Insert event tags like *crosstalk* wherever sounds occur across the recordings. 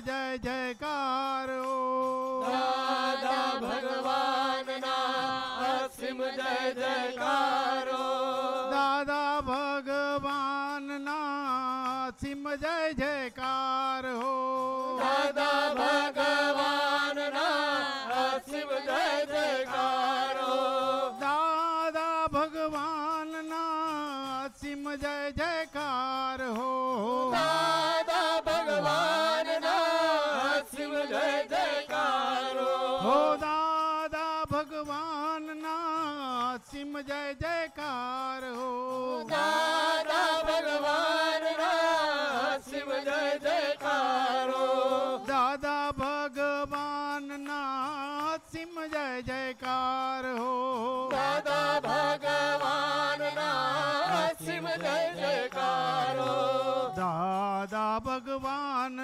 જય જયકાર હો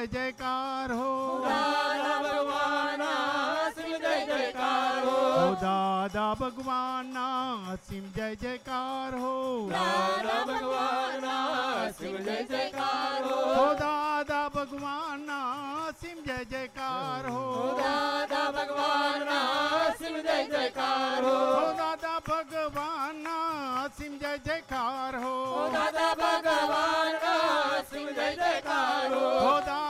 જય જયકાર હો. દાદા ભગવાન અસીમ જય જયકાર હો. દાદા ભગવાન સીમ જય જયકાર હો. દાદા ભગવાન અસીમ જય જયકાર હો. દાદા ભગવાન સીમ જય જયકાર હો. દાદા ભગવાન અસીમ જય જયકાર હો. દાદા ભગવાન સીમ જય જયકાર હો. દાદા ભગવાન અસીમ જય જયકાર હો. દાદા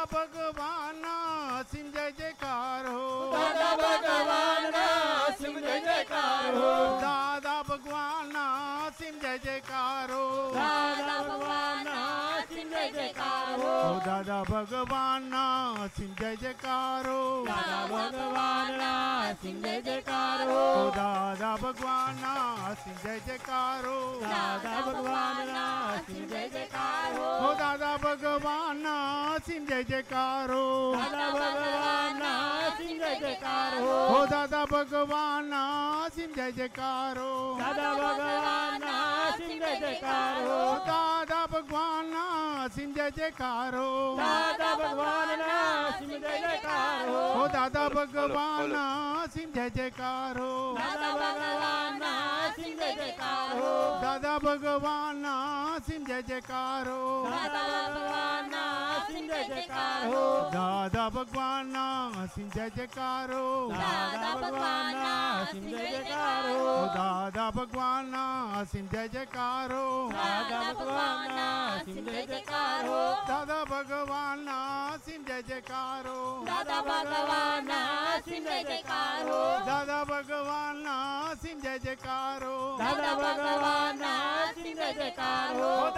ओ दादा भगवान ना सिंह जय जयकारो दादा भगवान ना सिंह जय जयकारो ओ दादा भगवान ना सिंह जय जयकारो दादा भगवान ना सिंह जय जयकारो ओ दादा भगवान ना सिंह जय जयकारो दादा भगवान ना सिंह जय जयकारो ओ दादा भगवान ना सिंह जय जयकारो दादा भगवान ना सिंह जय जयकारो दादा भगवान ભગવાનના સિંહ જય જયકારો. દાદા ભગવાનના સિંહ જય જયકારો. ઓ દાદા ભગવાનના સિંહ જય જયકારો. દાદા ભગવાનના સિંહ જય જયકારો. દાદા ભગવાનના સિમ જય જયકારો દાદા ભગવાનના સિમ જય જયકારો દાદા ભગવાનના સિમ જય જયકારો દાદા ભગવાનના સિમ જય જયકારો ઓ દાદા ભગવાનના સિમ જય જયકારો દાદા ભગવાનના સિમ જય જયકારો દાદા ભગવાનના સિમ જય જયકારો દાદા ભગવાનના સિમ જય જયકારો દાદા ભગવાનના સિમ જય જયકારો દાદા ભગવાનના સિમ જય જયકારો ઓ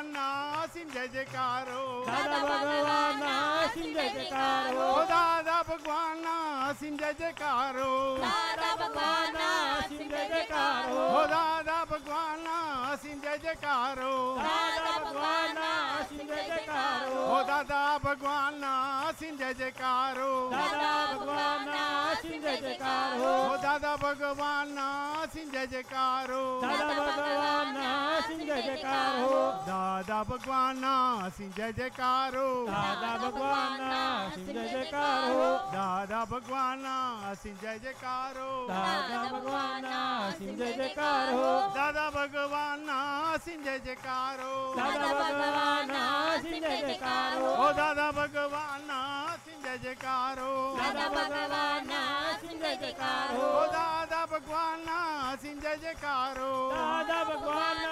ઓ દાદા ભગવાનના સિમ જય જયકારો દાદા ભગવાનના સિમ જય જયકારો ઓ દાદા ભગવાનના સિમ જય જયકારો દાદા ભગવાનના સિમ જય જયકારો ઓ દાદા ભગવાનના સિમ જય જયકારો દાદા ભગવાનના સિમ જય જયકારો ઓ દાદા ભગવાનના સિમ જય જયકારો દાદા ભગવાનના સિમ જય જયકારો ઓ દાદા ભગવાનના સિમ જય જયકારો દાદા ભગવાનના સિમ જય જયકારો દાદા ભગવાનના સિમ दादा भगवाना सिंह जय जयकारो दादा भगवाना सिंह जय जयकारो दादा भगवाना सिंह जय जयकारो दादा भगवाना सिंह जय जयकारो दादा भगवाना सिंह जय जयकारो दादा भगवाना सिंह जय जयकारो ओ दादा भगवाना सिंह जय जयकारो दादा भगवाना सिंह जय जयकारो ओ दादा भगवाना सिंह जय जयकारो दादा भगवाना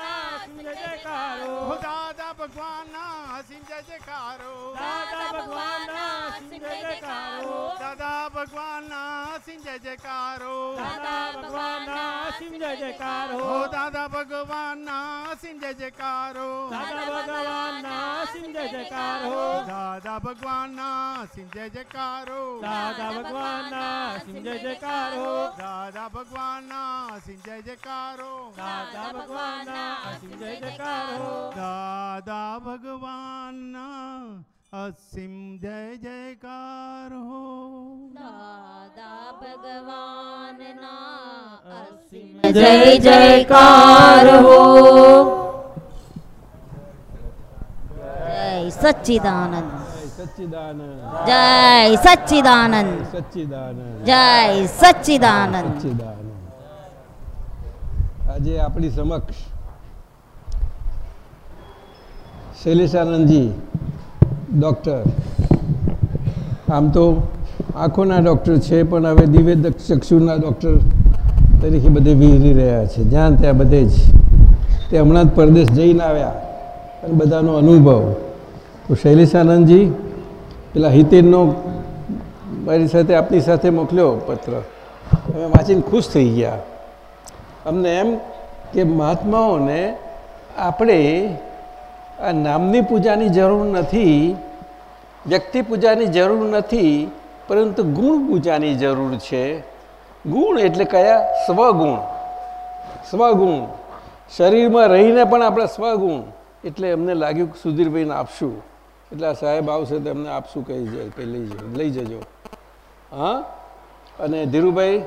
जयकारो दादा ભગવાનના સિમ જય જયકારો દાદા ભગવાનના સિમ જય જયકારો દાદા ભગવાનના સિમ જય જયકારો દાદા ભગવાનના સિમ જય જયકારો ઓ દાદા ભગવાનના સિમ જય જયકારો દાદા ભગવાનના સિમ જય જયકારો દાદા ભગવાનના સિમ જય જયકારો દાદા ભગવાનના સિમ જય જયકારો દાદા ભગવાનના સિમ જય જયકારો દાદા ભગવાનના સિમ જય જયકારો દાદા ભગવાનના અસીમ જય જયકાર હો દાદા ભગવાનના અસીમ જય જયકાર હો જય સચ્ચિદાનંદ સચ્ચિદાનંદ જય સચ્ચિદાનંદ સચ્ચિદાનંદ જય સચ્ચિદાનંદ સચ્ચિદાનંદ આજે આપણી સમક્ષ શૈલેષાનંદજી, ડૉક્ટર. આમ તો આંખોના ડૉક્ટર છે, પણ હવે દિવ્ય ચક્ષુના ડૉક્ટર તરીકે બધે વિહરી રહ્યા છે. જ્યાં ત્યાં બધે જ. તે હમણાં જ પરદેશ જઈને આવ્યા અને બધાનો અનુભવ. તો શૈલેષાનંદજી, પેલા હિતેનનો મારી સાથે આપની સાથે મોકલ્યો પત્ર. અમે વાંચીને ખુશ થઈ ગયા. અમને એમ કે મહાત્માઓને આપણે આ નામની પૂજાની જરૂર નથી, વ્યક્તિ પૂજાની જરૂર નથી, પરંતુ ગુણ પૂજાની જરૂર છે. ગુણ એટલે કયા? સ્વગુણ. સ્વગુણ. શરીરમાં રહીને પણ આપણે સ્વગુણ. એટલે એમને લાગ્યું કે સુધીરભાઈને આપશું. એટલે આ સાહેબ આવશે તો એમને આપશું કહી જાય લઈ લઈ જજો. હા? અને ધીરુભાઈ,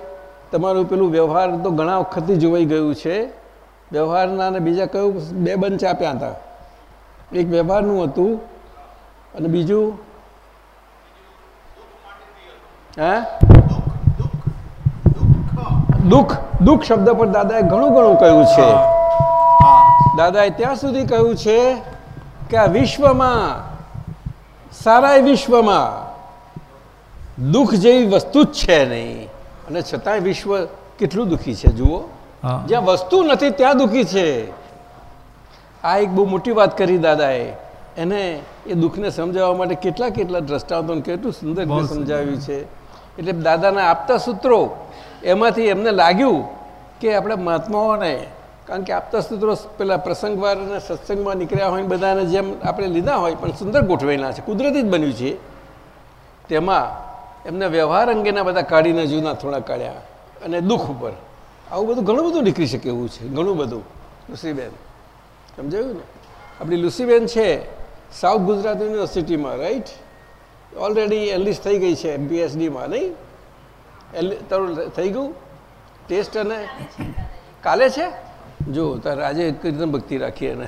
તમારું પેલું વ્યવહાર તો ઘણા વખતથી જોવાઈ ગયું છે. વ્યવહારના અને બીજા કયું બે બંચ આપ્યા હતા? એક વ્યવહારનું હતું અને બીજું? હે? દુઃખ. દુઃખ શબ્દ પર દાદાએ ઘણું ઘણું કહ્યું છે. દાદાએ ત્યાં સુધી કહ્યું છે કે આ વિશ્વમાં સારા વિશ્વમાં દુઃખ જેવી વસ્તુ જ છે નહીં. અને છતાંય વિશ્વ કેટલું દુઃખી છે જુઓ. જ્યાં વસ્તુ નથી ત્યાં દુઃખી છે. આ એક બહુ મોટી વાત કરી દાદાએ. એને એ દુઃખને સમજાવવા માટે કેટલા કેટલા દ્રષ્ટાંતોને કેટલું સુંદર સમજાવ્યું છે. એટલે દાદાના આપતા સૂત્રો એમાંથી એમને લાગ્યું કે આપણે મહાત્માઓને કારણ કે આપતા સૂત્રો પેલા પ્રસંગવાર અને સત્સંગમાં નીકળ્યા હોય બધાને જેમ આપણે લીધા હોય પણ સુંદર ગોઠવેલા છે કુદરતી જ બન્યું છે. તેમાં એમને વ્યવહાર અંગેના બધા કાઢીને જૂના થોડા કાઢ્યા અને દુઃખ ઉપર. આવું બધું ઘણું બધું નીકળી શકે એવું છે ઘણું બધું. લુસીબેન સમજાયું ને? આપણી લુસીબેન છે સાઉથ ગુજરાત યુનિવર્સિટીમાં રાઈટ ઓલરેડી એનલિસ્ટ થઈ ગઈ છે એમપીએસડીમાં નહીં? એલ તારું થઈ ગયું? ટેસ્ટ અને કાલે છે? જો તારે આજે કીર્તન રીતે ભક્તિ રાખી એને.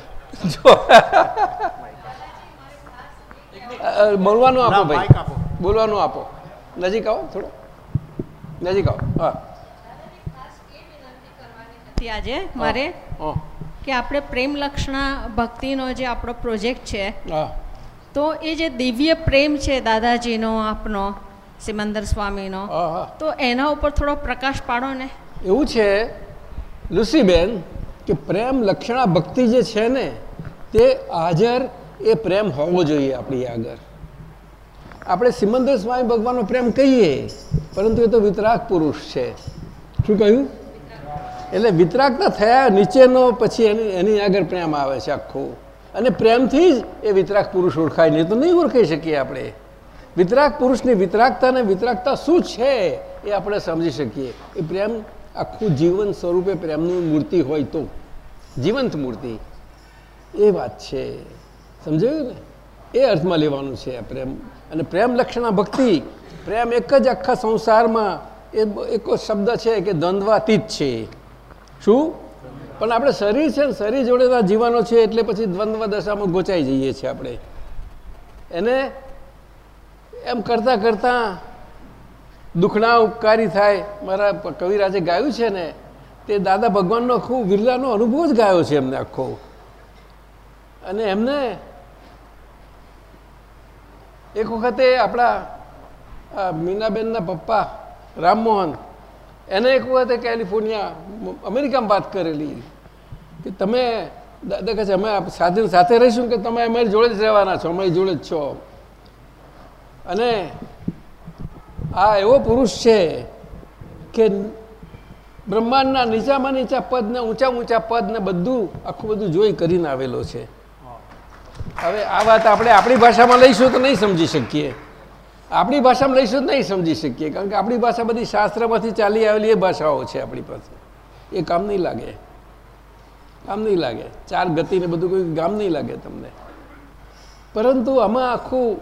જો. બોલવાનું આપો ભાઈ. બોલવાનું આપો. નજીક આવો થોડો. નજીક આવો. હા. હતી આજે મારે હા. કે આપણે પ્રેમ લક્ષણા ભક્તિનો જે આપણો પ્રોજેક્ટ છે તો એ જે દિવ્ય પ્રેમ છે દાદાજીનો આપનો સિમંદર સ્વામીનો તો એના ઉપર થોડો પ્રકાશ પાડો ને. એવું છે લુસીબેન કે પ્રેમ લક્ષણા ભક્તિ જે છે ને તે હાજર એ પ્રેમ હોવો જોઈએ આપણી આગળ. આપણે સિમંદર સ્વામી ભગવાનનો પ્રેમ કહીએ પરંતુ એ તો વિતરાગ પુરુષ છે. શું કહ્યું? એટલે વિતરાગતા થયા નીચેનો, પછી એની એની આગળ પ્રેમ આવે છે આખો. અને પ્રેમથી જ એ વિતરાગ પુરુષ ઓળખાય નહીં. તો નહીં ઓળખી શકીએ આપણે. વિતરાગ પુરુષની વિતરાગતા અને વિતરાગતા શું છે એ આપણે સમજી શકીએ. એ પ્રેમ આખું જીવન સ્વરૂપે પ્રેમની મૂર્તિ હોય તો. જીવંત મૂર્તિ. એ વાત છે. સમજાયું ને? એ અર્થમાં લેવાનું છે પ્રેમ. અને પ્રેમ લક્ષણા ભક્તિ. પ્રેમ એક જ આખા સંસારમાં એ એક શબ્દ છે કે દ્વંદ્વાતીત છે. શું? પણ આપણે શરીર છે ને, શરીર જોડેના જીવનો છે એટલે પછી દ્વંદ્વ દશામાં ગોચાઈ જઈએ છીએ આપણે. એને એમ કરતાં કરતાં દુખણા ઉપકારી થાય. મારા કવિરાજે ગાયું છે ને, તે દાદા ભગવાનનો ખૂબ વિરલાનો અનુભવ જ ગાયો છે એમને આખો. અને એમને એક વખતે આપણા મીનાબેનના પપ્પા રામમોહન એને એક વખતે કેલિફોર્નિયા અમેરિકામાં વાત કરેલી કે તમે દાદા કહે છે અમે સાધન સાથે રહીશું કે તમે અમારી જોડે જ રહેવાના છો અમારી જોડે જ છો? અને આ એવો પુરુષ છે કે બ્રહ્માંડના નીચામાં નીચા પદ ને ઊંચા ઊંચા પદ ને બધું આખું બધું જોઈ કરીને આવેલો છે. હવે આ વાત આપણે આપણી ભાષામાં લઈશું તો નહીં સમજી શકીએ. આપણી ભાષામાં લઈશું જ નહીં સમજી શકીએ, કારણ કે આપણી ભાષા બધી શાસ્ત્રમાંથી ચાલી આવેલી એ ભાષાઓ છે આપણી પાસે. એ કામ નહીં લાગે. કામ નહીં લાગે. ચાર ગતિને બધું કોઈ કામ નહીં લાગે તમને. પરંતુ આમાં આખું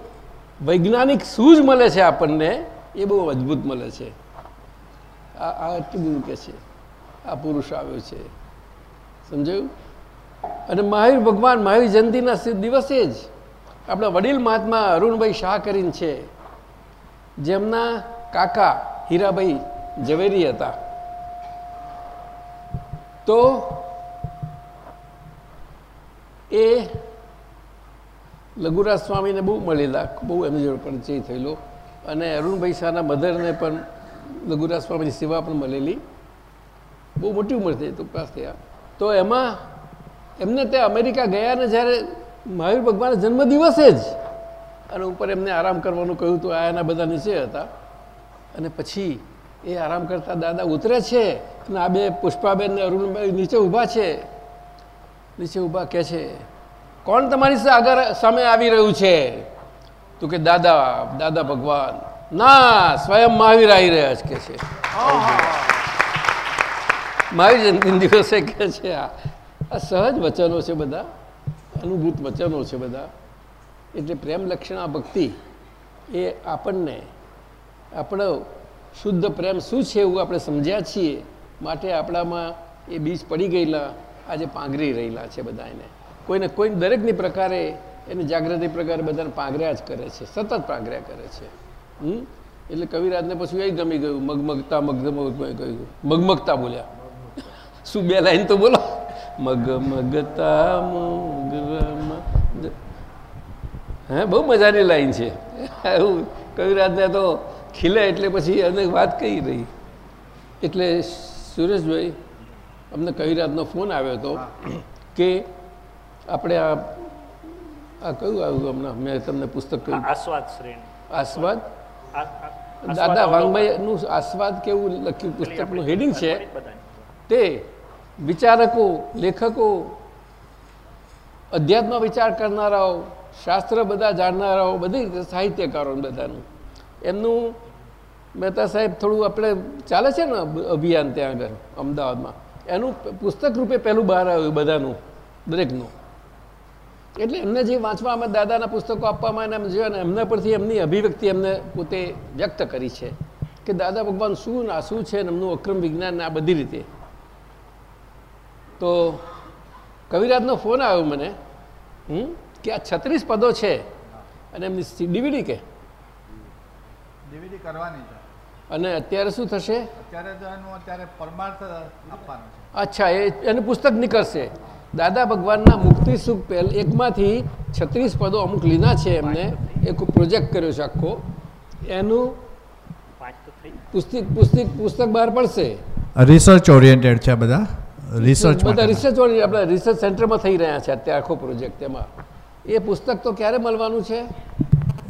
વૈજ્ઞાનિક સૂઝ મળે છે આપણને, એ બહુ અદ્ભુત મળે છે. આ આ એટલું બધું કે છે. આ પુરુષ આવ્યો છે. સમજાયું? અને મહાવીર ભગવાન મહાવીર જયંતિના દિવસે જ આપણા વડીલ મહાત્મા અરુણભાઈ શાહ કરીને છે. જેમના કાકા હીરાભાઈ ઝવેરી હતા. તો એ લઘુરાજ સ્વામીને બહુ મળેલા, બહુ એમની જોડે પરિચય થયેલો. અને અરુણભાઈ શાહના મધરને પણ લઘુરાજ સ્વામીની સેવા પણ મળેલી. બહુ મોટી ઉંમર થઈ, તો પાસ થયા. તો એમાં એમને તે અમેરિકા ગયા ને જ્યારે મહાવીર ભગવાનના જન્મદિવસે જ અને ઉપર એમને આરામ કરવાનું કહ્યું તો આ એના બધા નીચે હતા. અને પછી એ આરામ કરતા દાદા ઉતરે છે અને આ બે પુષ્પાબેન ને અરુણભાઈ નીચે ઊભા છે. નીચે ઊભા કહે છે, કોણ તમારી આગળ સામે આવી રહ્યું છે? તો કે, દાદા દાદા ભગવાન. ના, સ્વયં મહાવીર આવી રહ્યા છે કે છે. મહાવીર જયંતિ દિવસે કહે છે આ સહજ વચનો છે બધા. અનુભૂત વચનો છે બધા. એટલે પ્રેમ લક્ષણા ભક્તિ એ આપણને આપણો શુદ્ધ પ્રેમ શું છે એવું આપણે સમજ્યા છીએ માટે આપણામાં એ બીજ પડી ગયેલા, આજે પાંગરી રહેલા છે બધા એને કોઈને કોઈ દરેકની પ્રકારે એને જાગૃતિ પ્રકારે બધાને પાંગર્યા જ કરે છે, સતત પાંગર્યા કરે છે. હમ? એટલે કવિરાજને પછી એ ગમી ગયું, મગમગતા મગમગ ગયું મગમગતા બોલ્યા. શું બે લાઈન તો બોલો? મગ મગતા મગરમ હે બહુ મજાની લાઈન છે. એવું કવિરાજને તો ખીલે એટલે પછી એને વાત કહી રહી? એટલે સુરેશભાઈ અમને કવિરાજનો ફોન આવ્યો હતો કે આપણે આ આ કયું આવ્યું હમણાં મેં તમને પુસ્તક કહ્યું. આસ્વાદ શ્રેણી. આસ્વાદ? દાદા વાંગભાઈનું આસ્વાદ કેવું લખ્યું પુસ્તકનું હેડિંગ છે. તે વિચારકો લેખકો અધ્યાત્મ વિચાર કરનારાઓ શાસ્ત્ર બધા જાણનારાઓ બધી રીતે સાહિત્યકારો બધાનું. એમનું મહેતા સાહેબ થોડું આપણે ચાલે છે ને અભિયાન ત્યાં આગળ અમદાવાદમાં. એનું પુસ્તક રૂપે પહેલું બહાર આવ્યું બધાનું દરેકનું. એટલે એમને જે વાંચવામાં દાદાના પુસ્તકો આપવામાં એમ જોયા ને એમના પરથી એમની અભિવ્યક્તિ એમને પોતે વ્યક્ત કરી છે કે દાદા ભગવાન શું ના શું છે એમનું અક્રમ વિજ્ઞાન આ બધી રીતે. તો કવિરાજનો ફોન આવ્યો મને. હમ, કે આ છત્રીસ પદો છે અને એમની ડીવીડી કે? ડીવીડી કરવાની છે. અને અત્યારે શું થશે? અત્યારે તો એનું અત્યારે પરમાર્થ આપવાનું છે. અચ્છા એ એનું પુસ્તક નીકળશે. દાદા ભગવાનના મુક્તિ સુખ પહેલ એકમાંથી છત્રીસ પદો અમુક લીધા છે એમને. એક પ્રોજેક્ટ કર્યો છે આખો. એનું પાંચ તો થઈ પુસ્તક પુસ્તક પુસ્તક બહાર પડશે. રિસર્ચ ઓરિએન્ટેડ છે બધા. રિસર્ચ બધા રિસર્ચ વાળી આપણે રિસર્ચ સેન્ટરમાં થઈ રહ્યા છે અત્યારે આખો પ્રોજેક્ટ તેમાં એ પુસ્તક તો ક્યારે મળવાનું છે?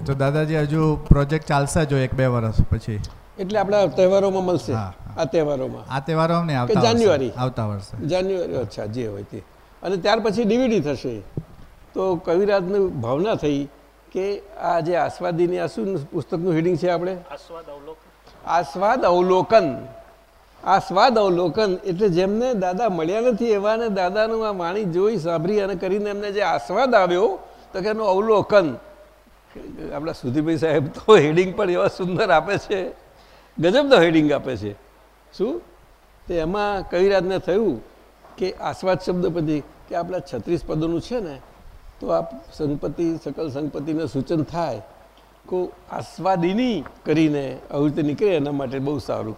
તો દાદાજી હજુ પ્રોજેક્ટ ચાલશે જો એક બે વર્ષ પછી. એટલે આપણા તહેવારોમાં મળશે? આ તહેવારોમાં? આ તહેવારો ને આવતા જાન્યુઆરી? આવતા વર્ષે. જાન્યુઆરી અચ્છા જે હોય તે અને ત્યાર પછી ડીવીડી થશે. તો કવિરાજની ભાવના થઈ કે આ જે આસ્વાદીની આ શું પુસ્તકનું હેડિંગ છે આપણે? આસ્વાદ અવલોકન. આસ્વાદ અવલોકન. આસ્વાદ અવલોકન એટલે જેમને દાદા મળ્યા નથી એવાને દાદાનું આ વાણી જોઈ સાંભળી અને કરીને એમને જે આસ્વાદ આવ્યો, તો કે એનું અવલોકન. આપણા સુધીભાઈ સાહેબ તો હેડિંગ પણ એવા સુંદર આપે છે. ગજબનો હેડિંગ આપે છે. શું? તે એમાં કઈ રાતને થયું કે આસ્વાદ શબ્દ પછી કે આપણા છત્રીસ પદોનું છે ને, તો આ સંપત્તિ સકલ સંપત્તિને સૂચન થાય. કો આસ્વાદિની કરીને આવી રીતે નીકળે એના માટે બહુ સારું.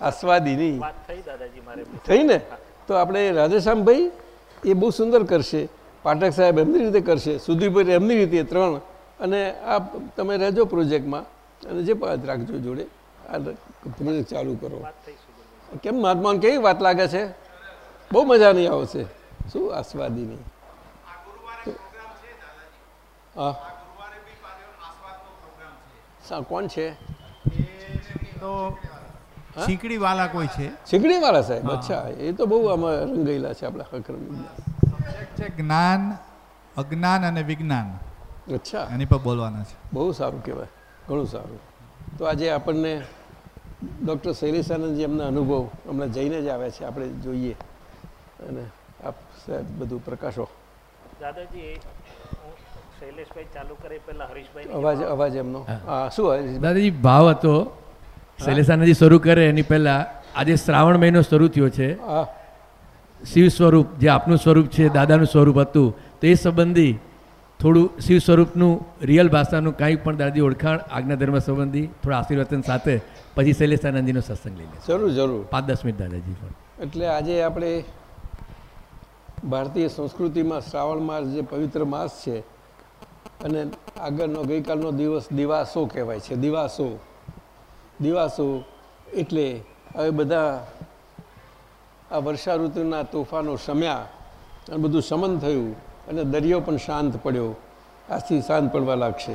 આસ્વાદિની વાત થઈ મારે. થઈ ને? તો આપણે રાધેશ્યામભાઈ એ બહુ સુંદર કરશે. પાઠક સાહેબ એમની રીતે કરશે. સુધીભાઈ એમની રીતે ત્રણ. અને આ તમે રહેજો પ્રોજેક્ટમાં. અને જે રાખજો જોડે. આ પ્રોજેક્ટ ચાલુ કરો. કેમ મહાત્માને કેવી વાત લાગે છે? બહુ મજા નહીં આવશે. શું આસ્વાદીની હા સા કોણ છે? તો શીકડી વાલા કોઈ છે? શીકડીવાળા સાહેબ અચ્છા એ તો બહુ આમાં રંગાયેલા છે આપણા અક્રમ છે જ્ઞાન અજ્ઞાન અને વિજ્ઞાન. અચ્છા. એની પર બોલવાના છે. બહુ સારું કહેવાય ઘણું સારું. તો આજે આપણને ડૉક્ટર શૈલેષાનંદજી એમના અનુભવ હમણાં જઈને જ આવ્યા છે આપણે જોઈએ. અને આપ સાહેબ બધું પ્રકાશો. દાદાજી એ શૈલેષભાઈ ચાલુ કરે પહેલા હરીશભાઈ અવાજ અવાજ એમનો. હા. શું દાદાજી ભાવ હતો. શૈલેષાનંદજી શરૂ કરે એની પહેલાં. આજે શ્રાવણ મહિનો શરૂ થયો છે. શિવ સ્વરૂપ જે આપનું સ્વરૂપ છે દાદાનું સ્વરૂપ હતું તો એ સંબંધી થોડું શિવ સ્વરૂપનું રિયલ ભાષાનું કાંઈ પણ દાદી ઓળખાણ આજ્ઞા ધર્મ સંબંધી થોડા આશીર્વચન સાથે પછી શૈલેષાનંદજીનો સત્સંગ લઈ લે. જરૂર જરૂર. પાંચ દસ મિનિટ દાદાજી પણ. એટલે આજે આપણે ભારતીય સંસ્કૃતિમાં શ્રાવણ માસ જે પવિત્ર માસ છે અને આગળનો ગઈકાલનો દિવસ દિવાસો કહેવાય છે દિવાસો. દિવાસો એટલે હવે બધા આ વર્ષા ઋતુના તોફાનો શમ્યા અને બધું શમન થયું અને દરિયો પણ શાંત પડ્યો. આજથી શાંત પડવા લાગશે.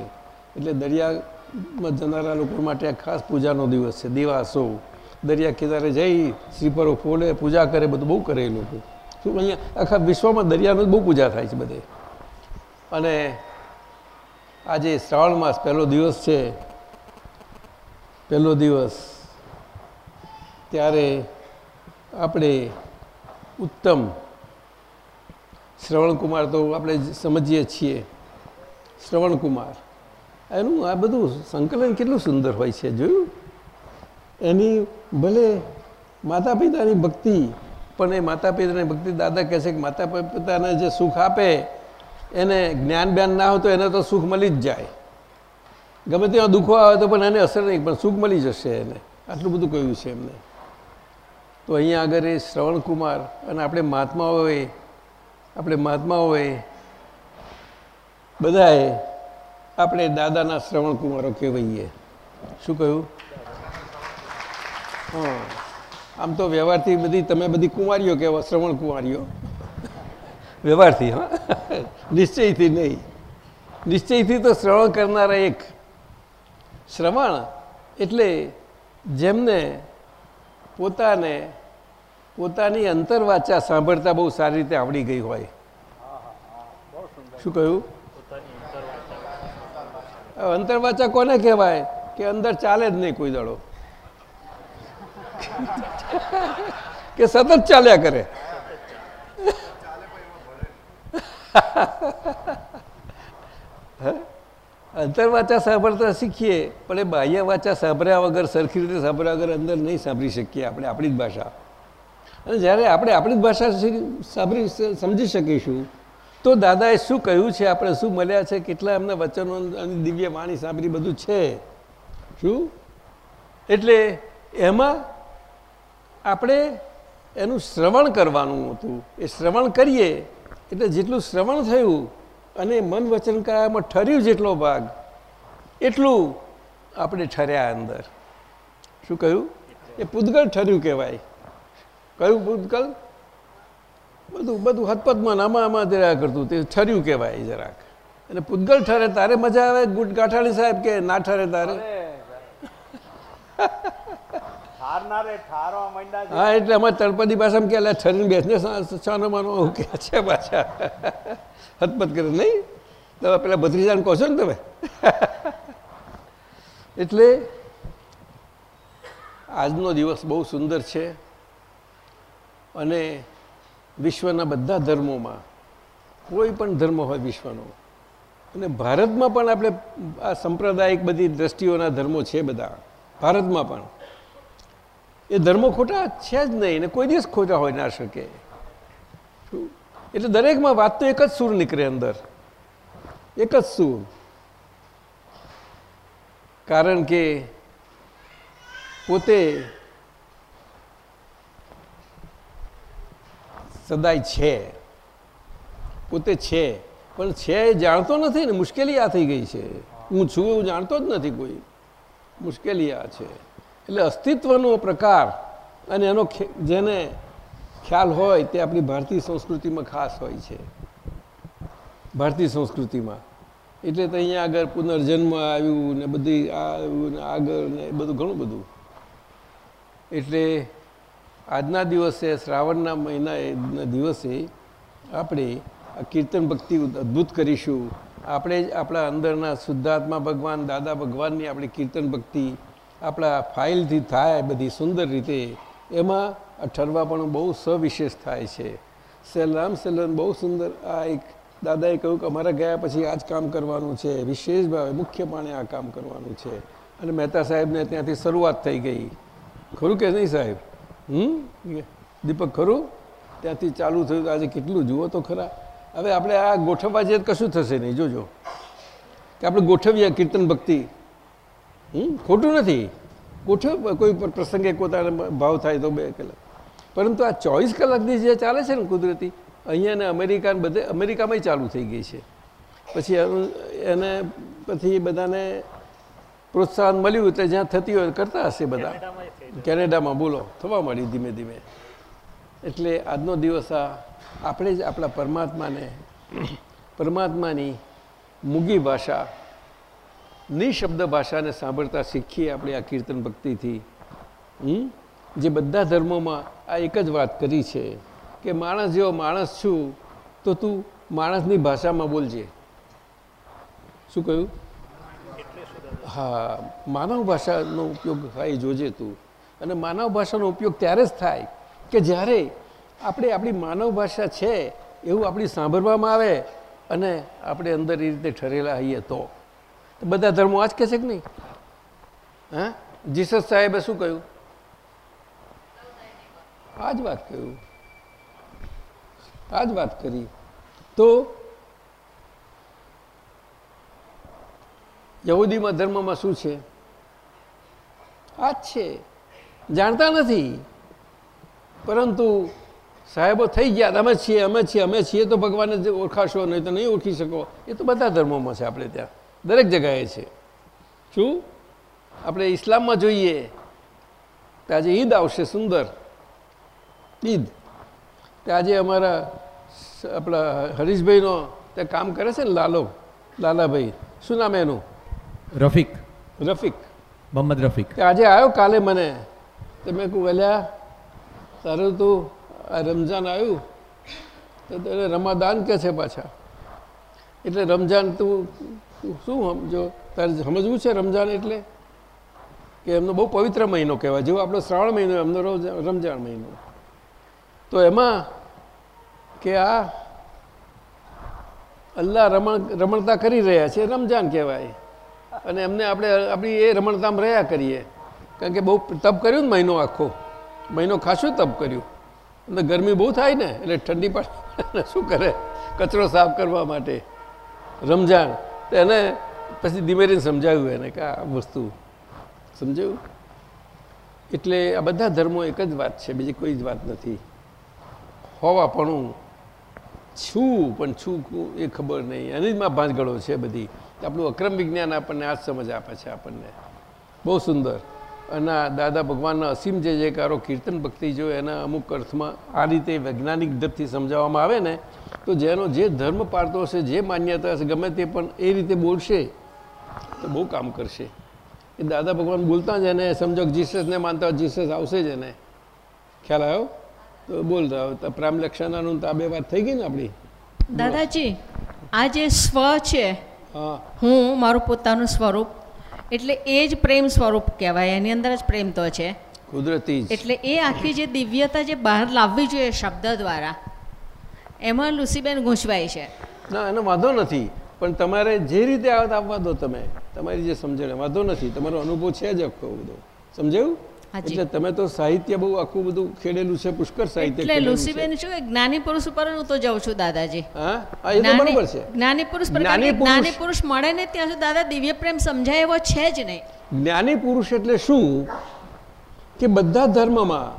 એટલે દરિયામાં જનારા લોકો માટે આ ખાસ પૂજાનો દિવસ છે, દિવાસો. દરિયા કિનારે જઈ શ્રીપરો ફોલે, પૂજા કરે, બધું બહુ કરે એ લોકો. શું અહીંયા આખા વિશ્વમાં દરિયાનો બહુ પૂજા થાય છે બધે. અને આજે શ્રાવણ માસ પહેલો દિવસ છે. પહેલો દિવસ ત્યારે આપણે ઉત્તમ શ્રવણકુમાર તો આપણે સમજીએ છીએ. શ્રવણકુમાર. એનું આ બધું સંકલન કેટલું સુંદર હોય છે જોયું? એની ભલે માતા પિતાની ભક્તિ, પણ એ માતા પિતાની ભક્તિ દાદા કહે છે કે માતા પિતાને જે સુખ આપે, એને જ્ઞાન બ્યાન ના હોય તો એને તો સુખ મળી જ જાય. ગમે તેવા દુઃખો આવે તો પણ એને અસર નહીં, પણ સુખ મળી જશે એને. આટલું બધું કહ્યું છે એમને. તો અહીંયા આગળ એ શ્રવણકુમાર અને આપણે મહાત્માઓએ આપણે મહાત્માઓએ બધાએ આપણે દાદાના શ્રવણકુમારો કહેવાઈએ. શું કહ્યું? હા. આમ તો વ્યવહારથી બધી, તમે બધી કુંવારીઓ કહેવા શ્રવણ કુંવારીઓ. વ્યવહારથી, હા. નિશ્ચયથી નહીં. નિશ્ચયથી તો શ્રવણ કરનારા એક શ્રવણ એટલે જેમને પોતાને પોતાની અંતરવાચા સાંભળતા બહુ સારી રીતે આવડી ગઈ હોય. શું કહ્યું? અંતરવાચા કોને કહેવાય? કે અંદર ચાલે જ નહીં કોઈ દડો. કે સતત ચાલ્યા કરે. હે? અંતરવાચા સાંભળતા શીખીએ, પણ એ બાહ્ય વાચા સાંભળ્યા વગર, સરખી રીતે સાંભળ્યા વગર અંદર નહીં સાંભળી શકીએ આપણે, આપણી જ ભાષા. અને જ્યારે આપણે આપણી જ ભાષા સાંભળી સમજી શકીશું, તો દાદાએ શું કહ્યું છે, આપણે શું મળ્યા છે, કેટલા એમના વચનો અને દિવ્ય વાણી સાંભળી બધું છે? શું? એટલે એમાં આપણે એનું શ્રવણ કરવાનું હતું. એ શ્રવણ કરીએ, એટલે જેટલું શ્રવણ થયું અને મન વચન કાયામાં ઠર્યું જેટલો ભાગ એટલું આપણે ઠર્યા અંદર. શું કહ્યું? એ પૂદગલ ઠર્યું કહેવાય. કયું પૂદગલ બધું બધું હતપતમાં આમાં આમાં જરા કરતું તે ઠર્યું કહેવાય જરાક. અને પૂદગલ ઠરે તારે મજા આવે? ગુટ ગાંઠાણી સાહેબ કે ના ઠરે તારે? હા એટલે અમારે તળપદી ભાષામાં કે ઠરીને બેસને છાનો માનો કે છે પાછા. હતપત કરે. નહીં? તમે પેલા ભત્રીજાને કહો છો ને તમે? *laughs* એટલે આજનો દિવસ બહુ સુંદર છે અને વિશ્વના બધા ધર્મોમાં કોઈ પણ ધર્મ હોય વિશ્વનો અને ભારતમાં પણ આપણે આ સંપ્રદાયિક બધી દ્રષ્ટિઓના ધર્મો છે બધા. ભારતમાં પણ. એ ધર્મો ખોટા છે જ નહીં ને કોઈ દિવસ ખોટા હોય ના શકે. શું? એટલે દરેકમાં વાત તો એક જ સૂર નીકળે અંદર. એક જ સૂર. કારણ કે પોતે સદાય છે. પોતે છે. પણ છે એ જાણતો નથી ને મુશ્કેલી આ થઈ ગઈ છે. હું છું એવું જાણતો જ નથી કોઈ. મુશ્કેલી આ છે. એટલે અસ્તિત્વનો પ્રકાર અને એનો જેને ખ્યાલ હોય તે આપણી ભારતીય સંસ્કૃતિમાં ખાસ હોય છે. ભારતીય સંસ્કૃતિમાં. એટલે તો અહીંયા આગળ પુનર્જન્મ આવ્યું ને બધી આવ્યું ને આગળ ને બધું ઘણું બધું. એટલે આજના દિવસે, શ્રાવણના મહિના દિવસે આપણે આ કીર્તન ભક્તિ અદ્ભુત કરીશું. આપણે જ આપણા અંદરના શુદ્ધાત્મા ભગવાન, દાદા ભગવાનની આપણી કીર્તન ભક્તિ આપણા ફાઇલથી થાય બધી સુંદર રીતે. એમાં ઠરવા પણ બહુ સવિશેષ થાય છે. સેલામ સેલન બહુ સુંદર. આ એક દાદાએ કહ્યું કે અમારા ગયા પછી આ જ કામ કરવાનું છે. વિશેષ ભાવે મુખ્યપણે આ કામ કરવાનું છે. અને મહેતા સાહેબને ત્યાંથી શરૂઆત થઈ ગઈ. ખરું કે નહીં સાહેબ? હમ? દીપક ખરું? ત્યાંથી ચાલુ થયું આજે કેટલું જુઓ તો ખરા. હવે આપણે આ ગોઠવવા જઈએ કશું થશે નહીં. જોજો. કે આપણે ગોઠવીએ કીર્તન ભક્તિ. હમ? ખોટું નથી. ગોઠવ કોઈ પ્રસંગે પોતાને ભાવ થાય તો બે કલાક. પરંતુ આ ચોવીસ કલાકની જે ચાલે છે ને કુદરતી અહીંયા ને અમેરિકા ને બધે અમેરિકામાંય ચાલુ થઈ ગઈ છે. પછી એને પછી બધાને પ્રોત્સાહન મળ્યું એટલે જ્યાં થતી હોય કરતા હશે બધા. કેનેડામાં બોલો થવા મળી ધીમે ધીમે. એટલે આજનો દિવસ આ આપણે જ આપણા પરમાત્માને પરમાત્માની મૂગી ભાષા નિશબ્દ ભાષાને સાંભળતા શીખીએ આપણે આ કીર્તન ભક્તિથી? જે બધા ધર્મોમાં આ એક જ વાત કરી છે કે માણસ જેવો માણસ છું તો તું માણસની ભાષામાં બોલજે. શું કહ્યું? હા, માનવ ભાષાનો ઉપયોગ થાય જોજે તું. અને માનવ ભાષાનો ઉપયોગ ત્યારે જ થાય કે જ્યારે આપણે આપણી માનવ ભાષા છે એવું આપણી સાંભળવામાં આવે અને આપણે અંદર એ રીતે ઠરેલા હોઈએ તો. બધા ધર્મો આ જ કહેશે કે નહીં? હા? જીસસ સાહેબે શું કહ્યું? આ જ વાત કહ્યું. આ જ વાત કરી. તો યહૂદીમાં ધર્મમાં શું છે? આ જ છે. જાણતા નથી. પરંતુ સાહેબો થઈ ગયા. અમે છીએ અમે છીએ અમે છીએ તો ભગવાનને ઓળખાશો, નહીં તો નહીં ઓળખી શકો. એ તો બધા ધર્મોમાં છે આપણે ત્યાં. દરેક જગાએ છે. શું? આપણે ઇસ્લામમાં જોઈએ તો આજે ઈદ આવશે સુંદર. ઈદ. તે આજે અમારા આપણા હરીશભાઈનો તે કામ કરે છે ને લાલો લાલાભાઈ. શું નામ એનું? રફીક. રફીક. મોહમ્મદ રફીક. તે આજે આવ્યો કાલે મને. તો મેં કહું અલ્યા તારું તું આ રમઝાન આવ્યું. તો તને રમાદાન કે છે પાછા? એટલે રમઝાન તું શું સમજો તારે સમજવું છે રમઝાન એટલે? કે એમનો બહુ પવિત્ર મહિનો કહેવાય. જેવો આપણો શ્રાવણ મહિનો, એમનો રોજ- રમઝાન મહિનો. તો એમાં કે આ અલ્લાહ રમણ, રમણતા કરી રહ્યા છે, રમઝાન કહેવાય. અને એમને આપણે, આપણી એ રમણતામ રહ્યા કરીએ. કારણ કે બહુ તપ કર્યું ને મહિનો આખો. મહિનો ખાસું તપ કર્યું. અને ગરમી બહુ થાય ને, એટલે ઠંડી પડે *laughs* શું કરે? કચરો સાફ કરવા માટે. રમજાન તો એને પછી ધીમે ધીમે સમજાવ્યું એને કે આ વસ્તુ. સમજાયું? એટલે આ બધા ધર્મો એક જ વાત છે, બીજી કોઈ જ વાત નથી. હોવાપણું છું, પણ છું એ ખબર નહીં. એની જ માં ભાંજગળો છે બધી. આપણું અક્રમ વિજ્ઞાન આપણને આ સમજ આપે છે આપણને. બહુ સુંદર. અને દાદા ભગવાનના અસીમ જે જયકારો કીર્તન ભક્તિ જો એના અમુક અર્થમાં આ રીતે વૈજ્ઞાનિક ઢબથી સમજાવવામાં આવે ને તો જેનો જે ધર્મ પાળતો હશે જે માન્યતા હશે ગમે તે પણ એ રીતે બોલશે તો બહુ કામ કરશે. એ દાદા ભગવાન બોલતા જ એને સમજો જીસસને માનતા હોય જીસસ આવશે જ એને. ખ્યાલ આવ્યો? તો બોલતા હોય પ્રામ લક્ષણાનું તો આ બે વાત થઈ ગઈ ને આપણી? દાદાજી આ જે સ્વ છે હું મારું પોતાનું સ્વરૂપ એટલે એ જ પ્રેમ સ્વરૂપ કહેવાય એની અંદર જ પ્રેમ તો છે. કુદરતી જ. એટલે એ આખી જે દિવ્યતા જે બહાર લાવવી જોઈએ શબ્દ દ્વારા એમાં લુસીબેન ગૂંચવાય છે. ના એનો વાંધો નથી પણ તમારે જે રીતે આવત આપવા દો તમે તમારી જે સમજણ વાંધો નથી તમારો અનુભવ છે જ આખો બધો. સમજાયું. એટલે તમે તો સાહિત્ય બહુ આખું બધું ખેડેલું છે પુષ્કર સાહિત્ય એટલે લુસીબેન શું જ્ઞાની પુરુષ ઉપર હું તો જાઉં છું દાદાજી. હા? એ તો બરોબર છે. જ્ઞાની પુરુષ પર જ્ઞાની પુરુષ. મળે ને ત્યાં સુધી દાદા દિવ્ય પ્રેમ સમજાય એવો છે જ નહીં. જ્ઞાની પુરુષ એટલે શું? કે બધા ધર્મમાં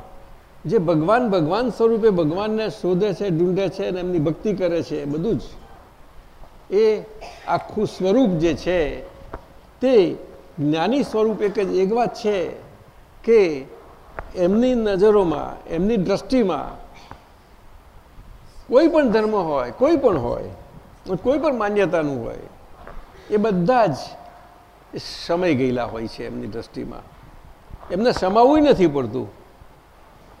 જે ભગવાન ભગવાન સ્વરૂપે ભગવાનને શોધે છે ઢૂંઢે છે અને એમની ભક્તિ કરે છે બધું જ. એ આખું સ્વરૂપ જે છે તે જ્ઞાની સ્વરૂપ એક જ એક વાત છે. કે એમની નજરોમાં, એમની દ્રષ્ટિમાં કોઈ પણ ધર્મ હોય, કોઈ પણ હોય કોઈ પણ માન્યતાનું હોય, એ બધા જ સમય ગયેલા હોય છે એમની દ્રષ્ટિમાં. એમને સમાવવું નથી પડતું.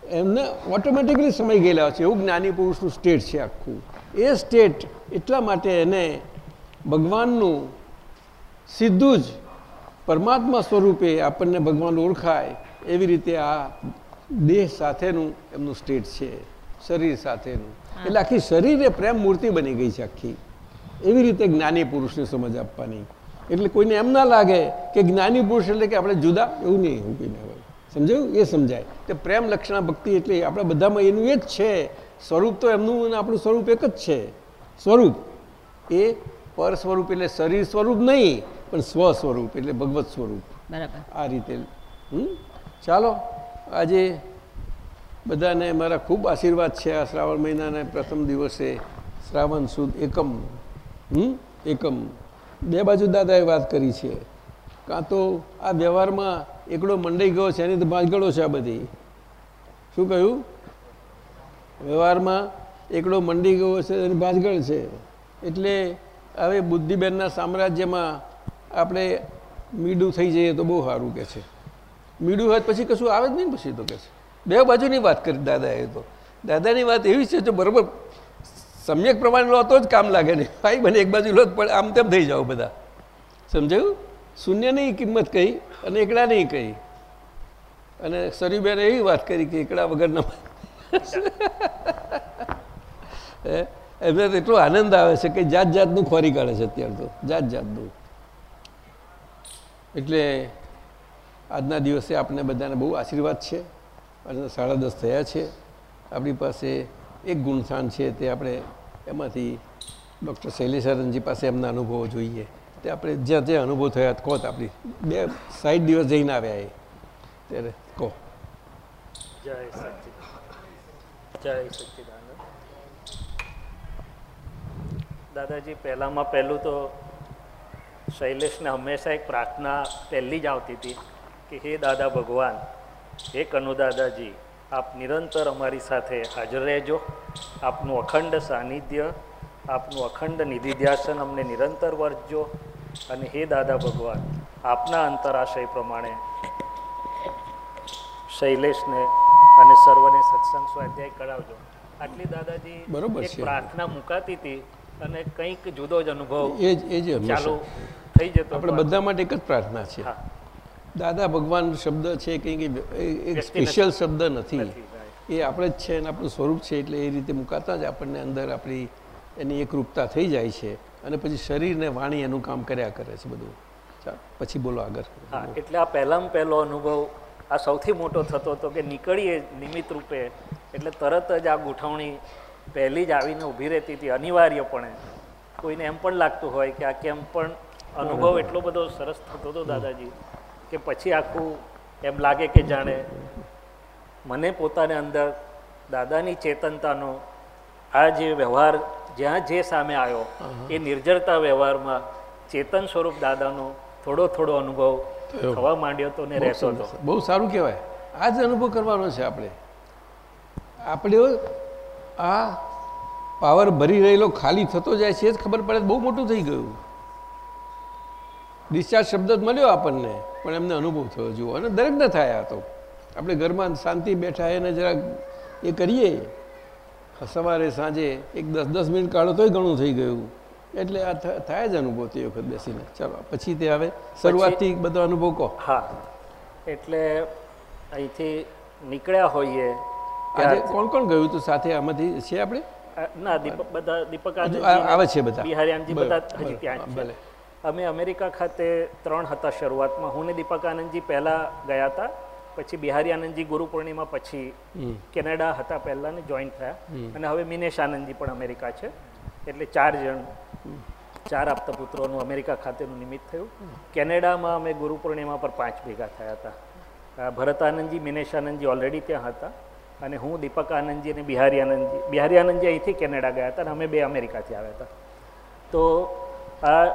એમને ઓટોમેટિકલી સમય ગયેલા હોય છે. એવું જ્ઞાની પુરુષનું સ્ટેટ છે આખું. એ સ્ટેટ એટલા માટે એને ભગવાનનું સીધું જ પરમાત્મા સ્વરૂપે આપણને ભગવાન ઓળખાય એવી રીતે આ દેહ સાથેનું એમનું સ્ટેટ છે શરીર સાથેનું. એટલે આખી શરીરે પ્રેમ મૂર્તિ બની ગઈ છે આખી. એવી રીતે જ્ઞાની પુરુષને સમજ આપવાની. એટલે કોઈને એમ ના લાગે કે જ્ઞાની પુરુષ એટલે કે આપણે જુદા એવું નહીં એવું કંઈ હોય. સમજાયું? એ સમજાય. કે પ્રેમ લક્ષણા ભક્તિ એટલે આપણા બધામાં એનું એ જ છે. સ્વરૂપ તો એમનું અને આપણું સ્વરૂપ એક જ છે. સ્વરૂપ. એ પર સ્વરૂપ એટલે શરીર સ્વરૂપ નહીં પણ સ્વ સ્વરૂપ એટલે ભગવત સ્વરૂપ. બરાબર. આ રીતે હમ? ચાલો, આજે બધાને મારા ખૂબ આશીર્વાદ છે આ શ્રાવણ મહિનાના પ્રથમ દિવસે શ્રાવણ સુદ એકમ. હમ? એકમ. બે બાજુ દાદાએ વાત કરી છે. કાં તો આ વ્યવહારમાં એકડો મંડાઈ ગયો છે, એની તો ભાંજગળો છે આ બધી. શું કહ્યું? વ્યવહારમાં એકડો મંડી ગયો છે, એની ભાંજગળ છે. એટલે હવે બુદ્ધિબેનના સામ્રાજ્યમાં આપણે મીડું થઈ જઈએ તો બહુ સારું કે છે. મીડું હોય પછી કશું આવે જ નહીં પછી તો કે છે. બે બાજુની વાત કરી દાદા એ તો. દાદાની વાત એવી છે જો બરાબર સમ્યક પ્રમાણે લો તો જ કામ લાગે નહીં ભાઈ બને એક બાજુ લો પણ આમ તેમ થઈ જાઓ બધા. સમજાયું? શૂન્યની કિંમત કહી અને એકડા નહીં કહી. અને સરીબેને એવી વાત કરી કે એકડા વગરના? *laughs* એમને તો એટલો આનંદ આવે છે કે જાત જાતનું ખોરી કાઢે છે અત્યારે તો. જાત જાતનું. એટલે આજના દિવસે આપણે બધાને બહુ આશીર્વાદ છે. અને સાડા દસ થયા છે. આપણી પાસે એક ગુણસ્થાન છે તે આપણે એમાંથી ડૉક્ટર શૈલેષારણજી પાસે એમના અનુભવો જોઈએ. તે આપણે જ્યાં જ્યાં અનુભવ થયા કહો તો આપણી બે સાઠ દિવસ જઈને આવ્યા એ. ત્યારે કહો. જય જય દાદાજી, પહેલામાં પહેલું તો શૈલેષને હંમેશા એક પ્રાર્થના પહેલી જ આવતી હતી. કે હે દાદા ભગવાન હે કનુદાદાજી આપ નિરંતર અમારી સાથે હાજર રહેજો. આપનું અખંડ સાનિધ્ય આપનું અખંડ નિધિધ્યાસન અમને નિરંતર વર્જો અને હે દાદા ભગવાન આપના અંતરાશય પ્રમાણે શૈલેષને અને સર્વને સત્સંગ સ્વાધ્યાય કરાવજો. આટલી દાદાજી બરોબર. પ્રાર્થના મુકાતી હતી અને કંઈક જુદો જ અનુભવ એ જ એ જ ચાલુ થઈ જતો આપણે બધા માટે એક જ પ્રાર્થના છે. હા. દાદા ભગવાન શબ્દ છે કંઈક એક સ્પેશિયલ શબ્દ નથી. એ આપણે જ છે અને આપણું સ્વરૂપ છે એટલે એ રીતે મુકાતા જ આપણને અંદર આપણી એની એકરૂપતા થઈ જાય છે અને પછી શરીરને વાણી એનું કામ કર્યા કરે છે બધું. પછી બોલો આગળ. એટલે આ પહેલામાં પહેલો અનુભવ આ સૌથી મોટો થતો હતો કે નીકળીએ નિમિત્ત રૂપે એટલે તરત જ આ ગોઠવણી પહેલી જ આવીને ઊભી રહેતી હતી અનિવાર્યપણે. કોઈને એમ પણ લાગતું હોય કે આ કેમ પણ અનુભવ એટલો બધો સરસ થતો હતો દાદાજી. કે પછી આખું એમ લાગે કે જાણે મને પોતાને અંદર દાદાની ચેતનતાનો આ જે વ્યવહાર જ્યાં જે સામે આવ્યો એ નિર્જરતા વ્યવહારમાં ચેતન સ્વરૂપ દાદાનો થોડો થોડો અનુભવ. થવા માંડ્યો હતો ને રહેતો હતો બહુ સારું કહેવાય. આ જ અનુભવ કરવાનો છે આપણે. આપણે આ પાવર ભરી રહેલો ખાલી થતો જાય છે એ જ ખબર પડે બહુ મોટું થઈ ગયું. ડિસ્ચાર્જ શબ્દ મળ્યો આપણને પણ એમને અનુભવ થયો જુઓ. અને દરેકને થાય આ તો. આપણે ઘરમાં શાંતિ બેઠા એને જરાક એ કરીએ. સવારે સાંજે એક દસ દસ મિનિટ કાઢો તોય ઘણું થઈ ગયું. એટલે આ થાય જ અનુભવ તે વખત બેસીને. ચાલો પછી તે હવે શરૂઆતથી બધો અનુભવ કહો. હા. એટલે અહીંથી નીકળ્યા હોઈએ આજે કોણ કોણ ગયું હતું સાથે? આમાંથી છે આપણે? ના દીપક બધા દીપક આવે છે બધા. બિહારી બધા હજી ત્યાં ભલે. અમે અમેરિકા ખાતે ત્રણ હતા શરૂઆતમાં. હું ને દીપક આનંદજી પહેલા ગયા હતા. પછી બિહારી આનંદજી ગુરુ પૂર્ણિમા પછી કેનેડા હતા પહેલા ને જોઈન્ટ થયા. અને હવે મિનેશ આનંદજી પણ અમેરિકા છે. એટલે ચાર જણ ચાર આપતા પુત્રોનું અમેરિકા ખાતેનું નિમિત્ત થયું. કેનેડામાં અમે ગુરુ પૂર્ણિમા પર પાંચ ભેગા થયા હતા. ભરત આનંદજી મિનેશ આનંદજી ઓલરેડી ત્યાં હતા. અને હું દીપક આનંદજી અને બિહારી આનંદજી બિહારી આનંદજી અહીંથી કેનેડા ગયા હતા અને અમે બે અમેરિકાથી આવ્યા હતા. તો આ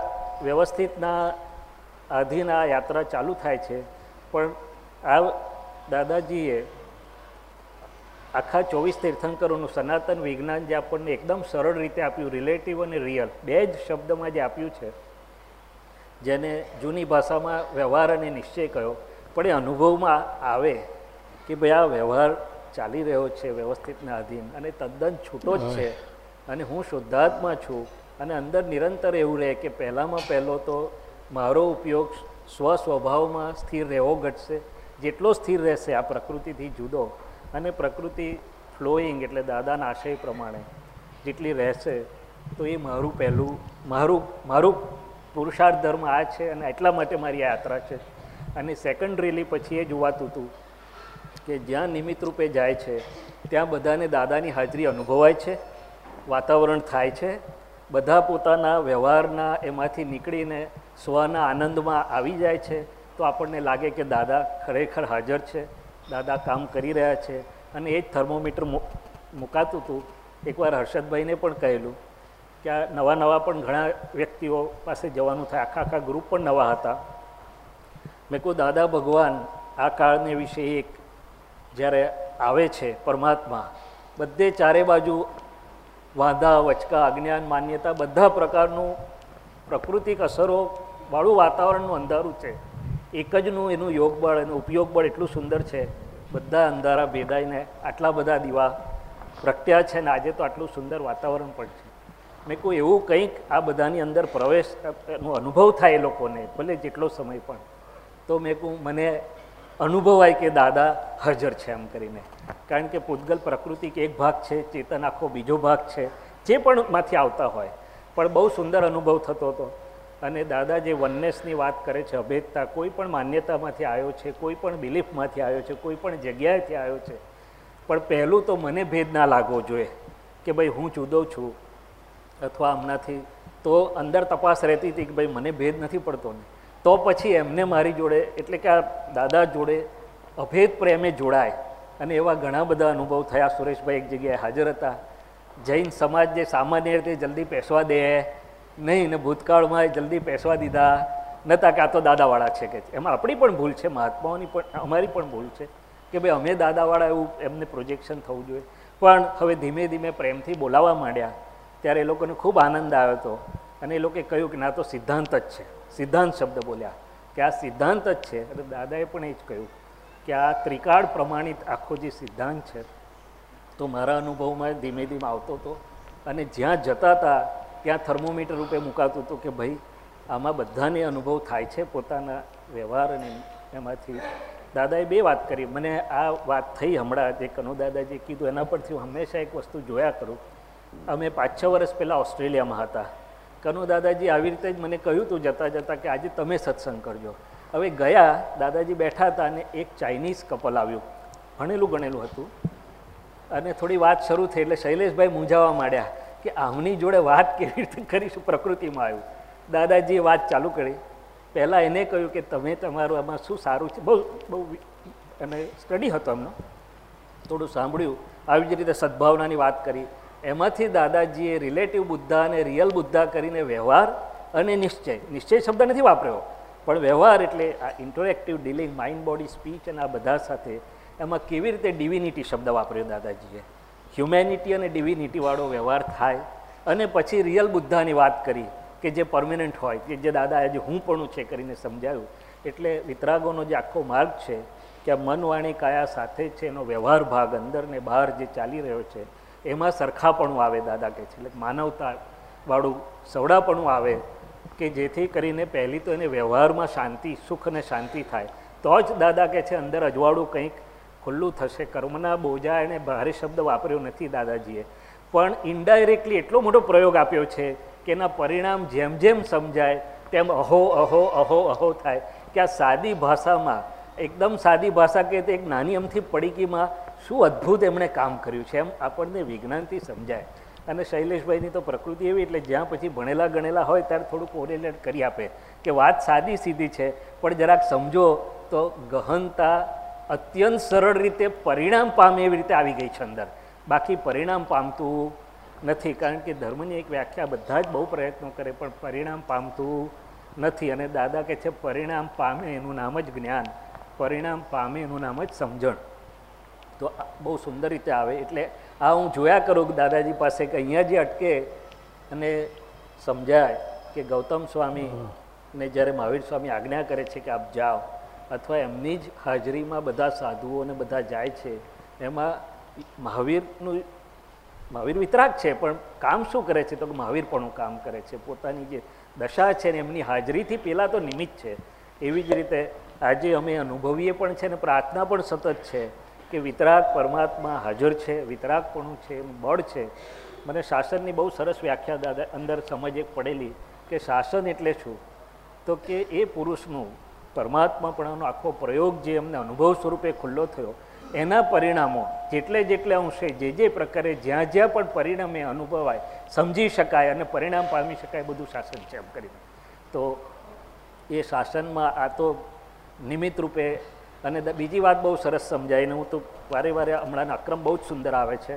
વ્યવસ્થિતના આધીન આ યાત્રા ચાલુ થાય છે. પણ આ દાદાજીએ આખા ચોવીસ તીર્થંકરોનું સનાતન વિજ્ઞાન જે આપણને એકદમ સરળ રીતે આપ્યું રિલેટિવ અને રિયલ બે જ શબ્દમાં જે આપ્યું છે જેને જૂની ભાષામાં વ્યવહાર અને નિશ્ચય કહ્યો. પણ એ અનુભવમાં આવે કે ભાઈ આ વ્યવહાર ચાલી રહ્યો છે વ્યવસ્થિતના અધીન અને તદ્દન છૂટો જ છે. અને હું શુદ્ધાત્મા છું. અને અંદર નિરંતર એવું રહે કે પહેલામાં પહેલો તો મારો ઉપયોગ સ્વસ્વભાવમાં સ્થિર રહેવો ઘટશે. જેટલો સ્થિર રહેશે આ પ્રકૃતિથી જુદો. અને પ્રકૃતિ ફ્લોઈંગ એટલે દાદાના આશય પ્રમાણે જેટલી રહેશે, તો એ મારું પહેલું, મારું મારું પુરુષાર્થ ધર્મ આ છે અને એટલા માટે મારી આ યાત્રા છે. અને સેકન્ડરીલી પછી એ જોવાતું હતું કે જ્યાં નિમિત્ત રૂપે જાય છે, ત્યાં બધાને દાદાની હાજરી અનુભવાય છે, વાતાવરણ થાય છે બધા પોતાના વ્યવહારના એમાંથી નીકળીને સ્વના આનંદમાં આવી જાય છે, તો આપણને લાગે કે દાદા ખરેખર હાજર છે, દાદા કામ કરી રહ્યા છે. અને એ જ થર્મોમીટર મુકાતું હતું. એકવાર હર્ષદભાઈને પણ કહેલું કે આ નવા નવા પણ ઘણા વ્યક્તિઓ પાસે જવાનું થાય. આખા આખા ગ્રુપ પણ નવા હતા. મેં કહું દાદા ભગવાન, આ કાળને વિશે એક જ્યારે આવે છે પરમાત્મા, બધે ચારે બાજુ વાંધા, વચકા, અજ્ઞાન, માન્યતા બધા પ્રકારનું પ્રકૃતિક અસરો વાળું વાતાવરણનું અંધારું છે. એક જનું એનું યોગ બળ એનું ઉપયોગ બળ એટલું સુંદર છે. બધા અંધારા ભેદાઈને આટલા બધા દીવા પ્રગટ્યા છે ને આજે તો આટલું સુંદર વાતાવરણ પણ છે. મેં કહું એવું કંઈક આ બધાની અંદર પ્રવેશ નો અનુભવ થાય એ લોકોને, ભલે જેટલો સમય પણ. તો મેં કહું, મને અનુભવાય કે દાદા હાજર છે એમ કરીને. કારણ કે પૂતગલ પ્રકૃતિ કે એક ભાગ છે, ચેતન આખો બીજો ભાગ છે, જે પણ માંથી આવતા હોય. પણ બહુ સુંદર અનુભવ થતો હતો. અને દાદા જે વનનેસની વાત કરે છે, અભેદતા, કોઈ પણ માન્યતામાંથી આવ્યો છે, કોઈ પણ બિલીફમાંથી આવ્યો છે, કોઈ પણ જગ્યાએથી આવ્યો છે. પણ પહેલું તો મને ભેદ ના લાગવો જોઈએ કે ભાઈ હું જુદો છું. અથવા હમણાંથી તો અંદર તપાસ રહેતી હતી કે ભાઈ મને ભેદ નથી પડતો ને. તો પછી એમને મારી જોડે, એટલે કે આ દાદા જોડે અભેદ પ્રેમે જોડાય. અને એવા ઘણા બધા અનુભવ થયા. સુરેશભાઈ એક જગ્યાએ હાજર હતા. જૈન સમાજ જે સામાન્ય રીતે જલ્દી પેસવા દે, નહીં, ને ભૂતકાળમાં જલ્દી પેસવા દીધા, નતા કે આ તો દાદાવાળા છે કે એમાં આપણી પણ ભૂલ છે, મહાત્માઓની પણ, અમારી પણ ભૂલ છે કે ભાઈ અમે દાદાવાળા એવું એમને પ્રોજેક્શન થવું જોઈએ. પણ હવે ધીમે ધીમે પ્રેમથી બોલાવવા માંડ્યા. ત્યારે એ લોકોને ખૂબ આનંદ આવ્યો હતો. અને એ લોકોએ કહ્યું કે ના તો સિદ્ધાંત જ છે. સિદ્ધાંત શબ્દ બોલ્યા. કે આ સિદ્ધાંત જ છે. અને દાદાએ પણ એ જ કહ્યું કે આ ત્રિકાળ પ્રમાણિત આખો જે સિદ્ધાંત છે, તો મારા અનુભવમાં ધીમે ધીમે આવતો હતો. અને જ્યાં જતા હતા, ત્યાં થર્મોમીટર રૂપે મુકાતું હતું કે ભાઈ, આમાં બધાને અનુભવ થાય છે પોતાના વ્યવહાર અને એમાંથી. દાદાએ બે વાત કરી. મને આ વાત થઈ હમણાં જે. કનુ દાદાજી કીધું, એના પરથી હું હંમેશા એક વસ્તુ જોયા કરું. અમે પાંચ છ વર્ષ પહેલાં ઓસ્ટ્રેલિયામાં હતા. કનુ દાદાજી આવી રીતે જ મને કહ્યું હતું જતાં જતાં કે આજે તમે સત્સંગ કરજો. હવે ગયા, દાદાજી બેઠા હતા અને એક ચાઇનીઝ કપલ આવ્યું. ભણેલું ગણેલું હતું. અને થોડી વાત શરૂ થઈ એટલે શૈલેષભાઈ મૂંઝાવા માંડ્યા કે આમની જોડે વાત કેવી રીતે કરીશું? પ્રકૃતિમાં આવ્યું. દાદાજીએ વાત ચાલુ કરી. પહેલાં એને કહ્યું કે તમે તમારું આમાં શું સારું છે? બહુ બહુ અને સ્ટડી હતો એમનો. થોડું સાંભળ્યું. આવી જ રીતે સદભાવનાની વાત કરી. એમાંથી દાદાજીએ રિલેટિવ બુદ્ધા અને રિયલ બુદ્ધા કરીને વ્યવહાર અને નિશ્ચય. નિશ્ચય શબ્દ નથી વાપર્યો, પણ વ્યવહાર એટલે આ interactive dealing mind body speech અને આ બધા સાથે એમાં કેવી રીતે ડિવિનિટી શબ્દ વાપર્યો દાદાજીએ? હ્યુમેનિટી અને ડિવિનિટીવાળો વ્યવહાર થાય અને પછી રિયલ બુદ્ધાની વાત કરી કે જે પરમેનન્ટ હોય, કે જે દાદા આજે હું પણ છે કરીને સમજાયું. એટલે વિતરાગોનો જે આખો માર્ગ છે કે મન વાણી કાયા સાથે છે, એનો વ્યવહાર ભાગ અંદર ને બહાર જે ચાલી રહ્યો છે એમાં સરખાપણું આવે દાદા કહે છે. એટલે માનવતા વાળું સવડાપણું આવે કે જેથી કરીને પહેલી તો એને વ્યવહારમાં શાંતિ, સુખ અને શાંતિ થાય. તો જ દાદા કહે છે, અંદર અજવાળું કંઈક ખુલ્લું થશે. કર્મના બોજા એણે ભારે શબ્દ વાપર્યો નથી દાદાજીએ. પણ ઇનડાયરેક્ટલી એટલો મોટો પ્રયોગ આપ્યો છે કે એના પરિણામ જેમ જેમ સમજાય, તેમ અહો અહો અહો અહો થાય. કે આ સાદી ભાષામાં, એકદમ સાદી ભાષા કે એક નાની અમથી પડીકીમાં શું અદ્ભુત એમણે કામ કર્યું છે એમ આપણને વિજ્ઞાનથી સમજાય. અને શૈલેષભાઈની તો પ્રકૃતિ એવી એટલે જ્યાં પછી ભણેલા ગણેલા હોય ત્યારે થોડું કોરિલેટ કરી આપે કે વાત સાદી સીધી છે, પણ જરાક સમજો તો ગહનતા અત્યંત સરળ રીતે પરિણામ પામે એવી રીતે આવી ગઈ છે અંદર. બાકી પરિણામ પામતું નથી, કારણ કે ધર્મની એક વ્યાખ્યા બધા જ બહુ પ્રયત્નો કરે, પણ પરિણામ પામતું નથી. અને દાદા કે છે, પરિણામ પામે એનું નામ જ જ્ઞાન, પરિણામ પામે એનું નામ જ સમજણ. તો આ બહુ સુંદર રીતે આવે. એટલે આ હું જોયા કરું કે દાદાજી પાસે કે અહીંયા જે અટકે અને સમજાય કે ગૌતમ સ્વામી ને જ્યારે મહાવીર સ્વામી આજ્ઞા કરે છે કે આપ જાઓ અથવા એમની જ હાજરીમાં બધા સાધુઓને બધા જાય છે એમાં મહાવીરનું મહાવીર વિતરાગ છે પણ કામ શું કરે છે? તો મહાવીર પણ કામ કરે છે. પોતાની જે દશા છે ને એમની હાજરીથી પહેલાં તો નિમિત્ત છે. એવી જ રીતે આજે અમે અનુભવીએ પણ છે ને પ્રાર્થના પણ સતત છે. કે વિતરાગ પરમાત્મા હાજર છે, વિતરાગપણું છે, એનું બળ છે. મને શાસનની બહુ સરસ વ્યાખ્યા દાદા અંદર સમજ એક પડેલી કે શાસન એટલે શું? તો કે એ પુરુષનું પરમાત્માપણાનો આખો પ્રયોગ જે અમને અનુભવ સ્વરૂપે ખુલ્લો થયો, એના પરિણામો જેટલે જેટલે અંશે જે જે પ્રકારે જ્યાં જ્યાં પણ પરિણામે અનુભવાય, સમજી શકાય અને પરિણામ પામી શકાય બધું શાસન છે એમ કરીને. તો એ શાસનમાં આ તો નિમિત્ત રૂપે અને બીજી વાત બહુ સરસ સમજાય ને હું તો વારે વારે હમણાં અક્રમ બહુ જ સુંદર આવે છે.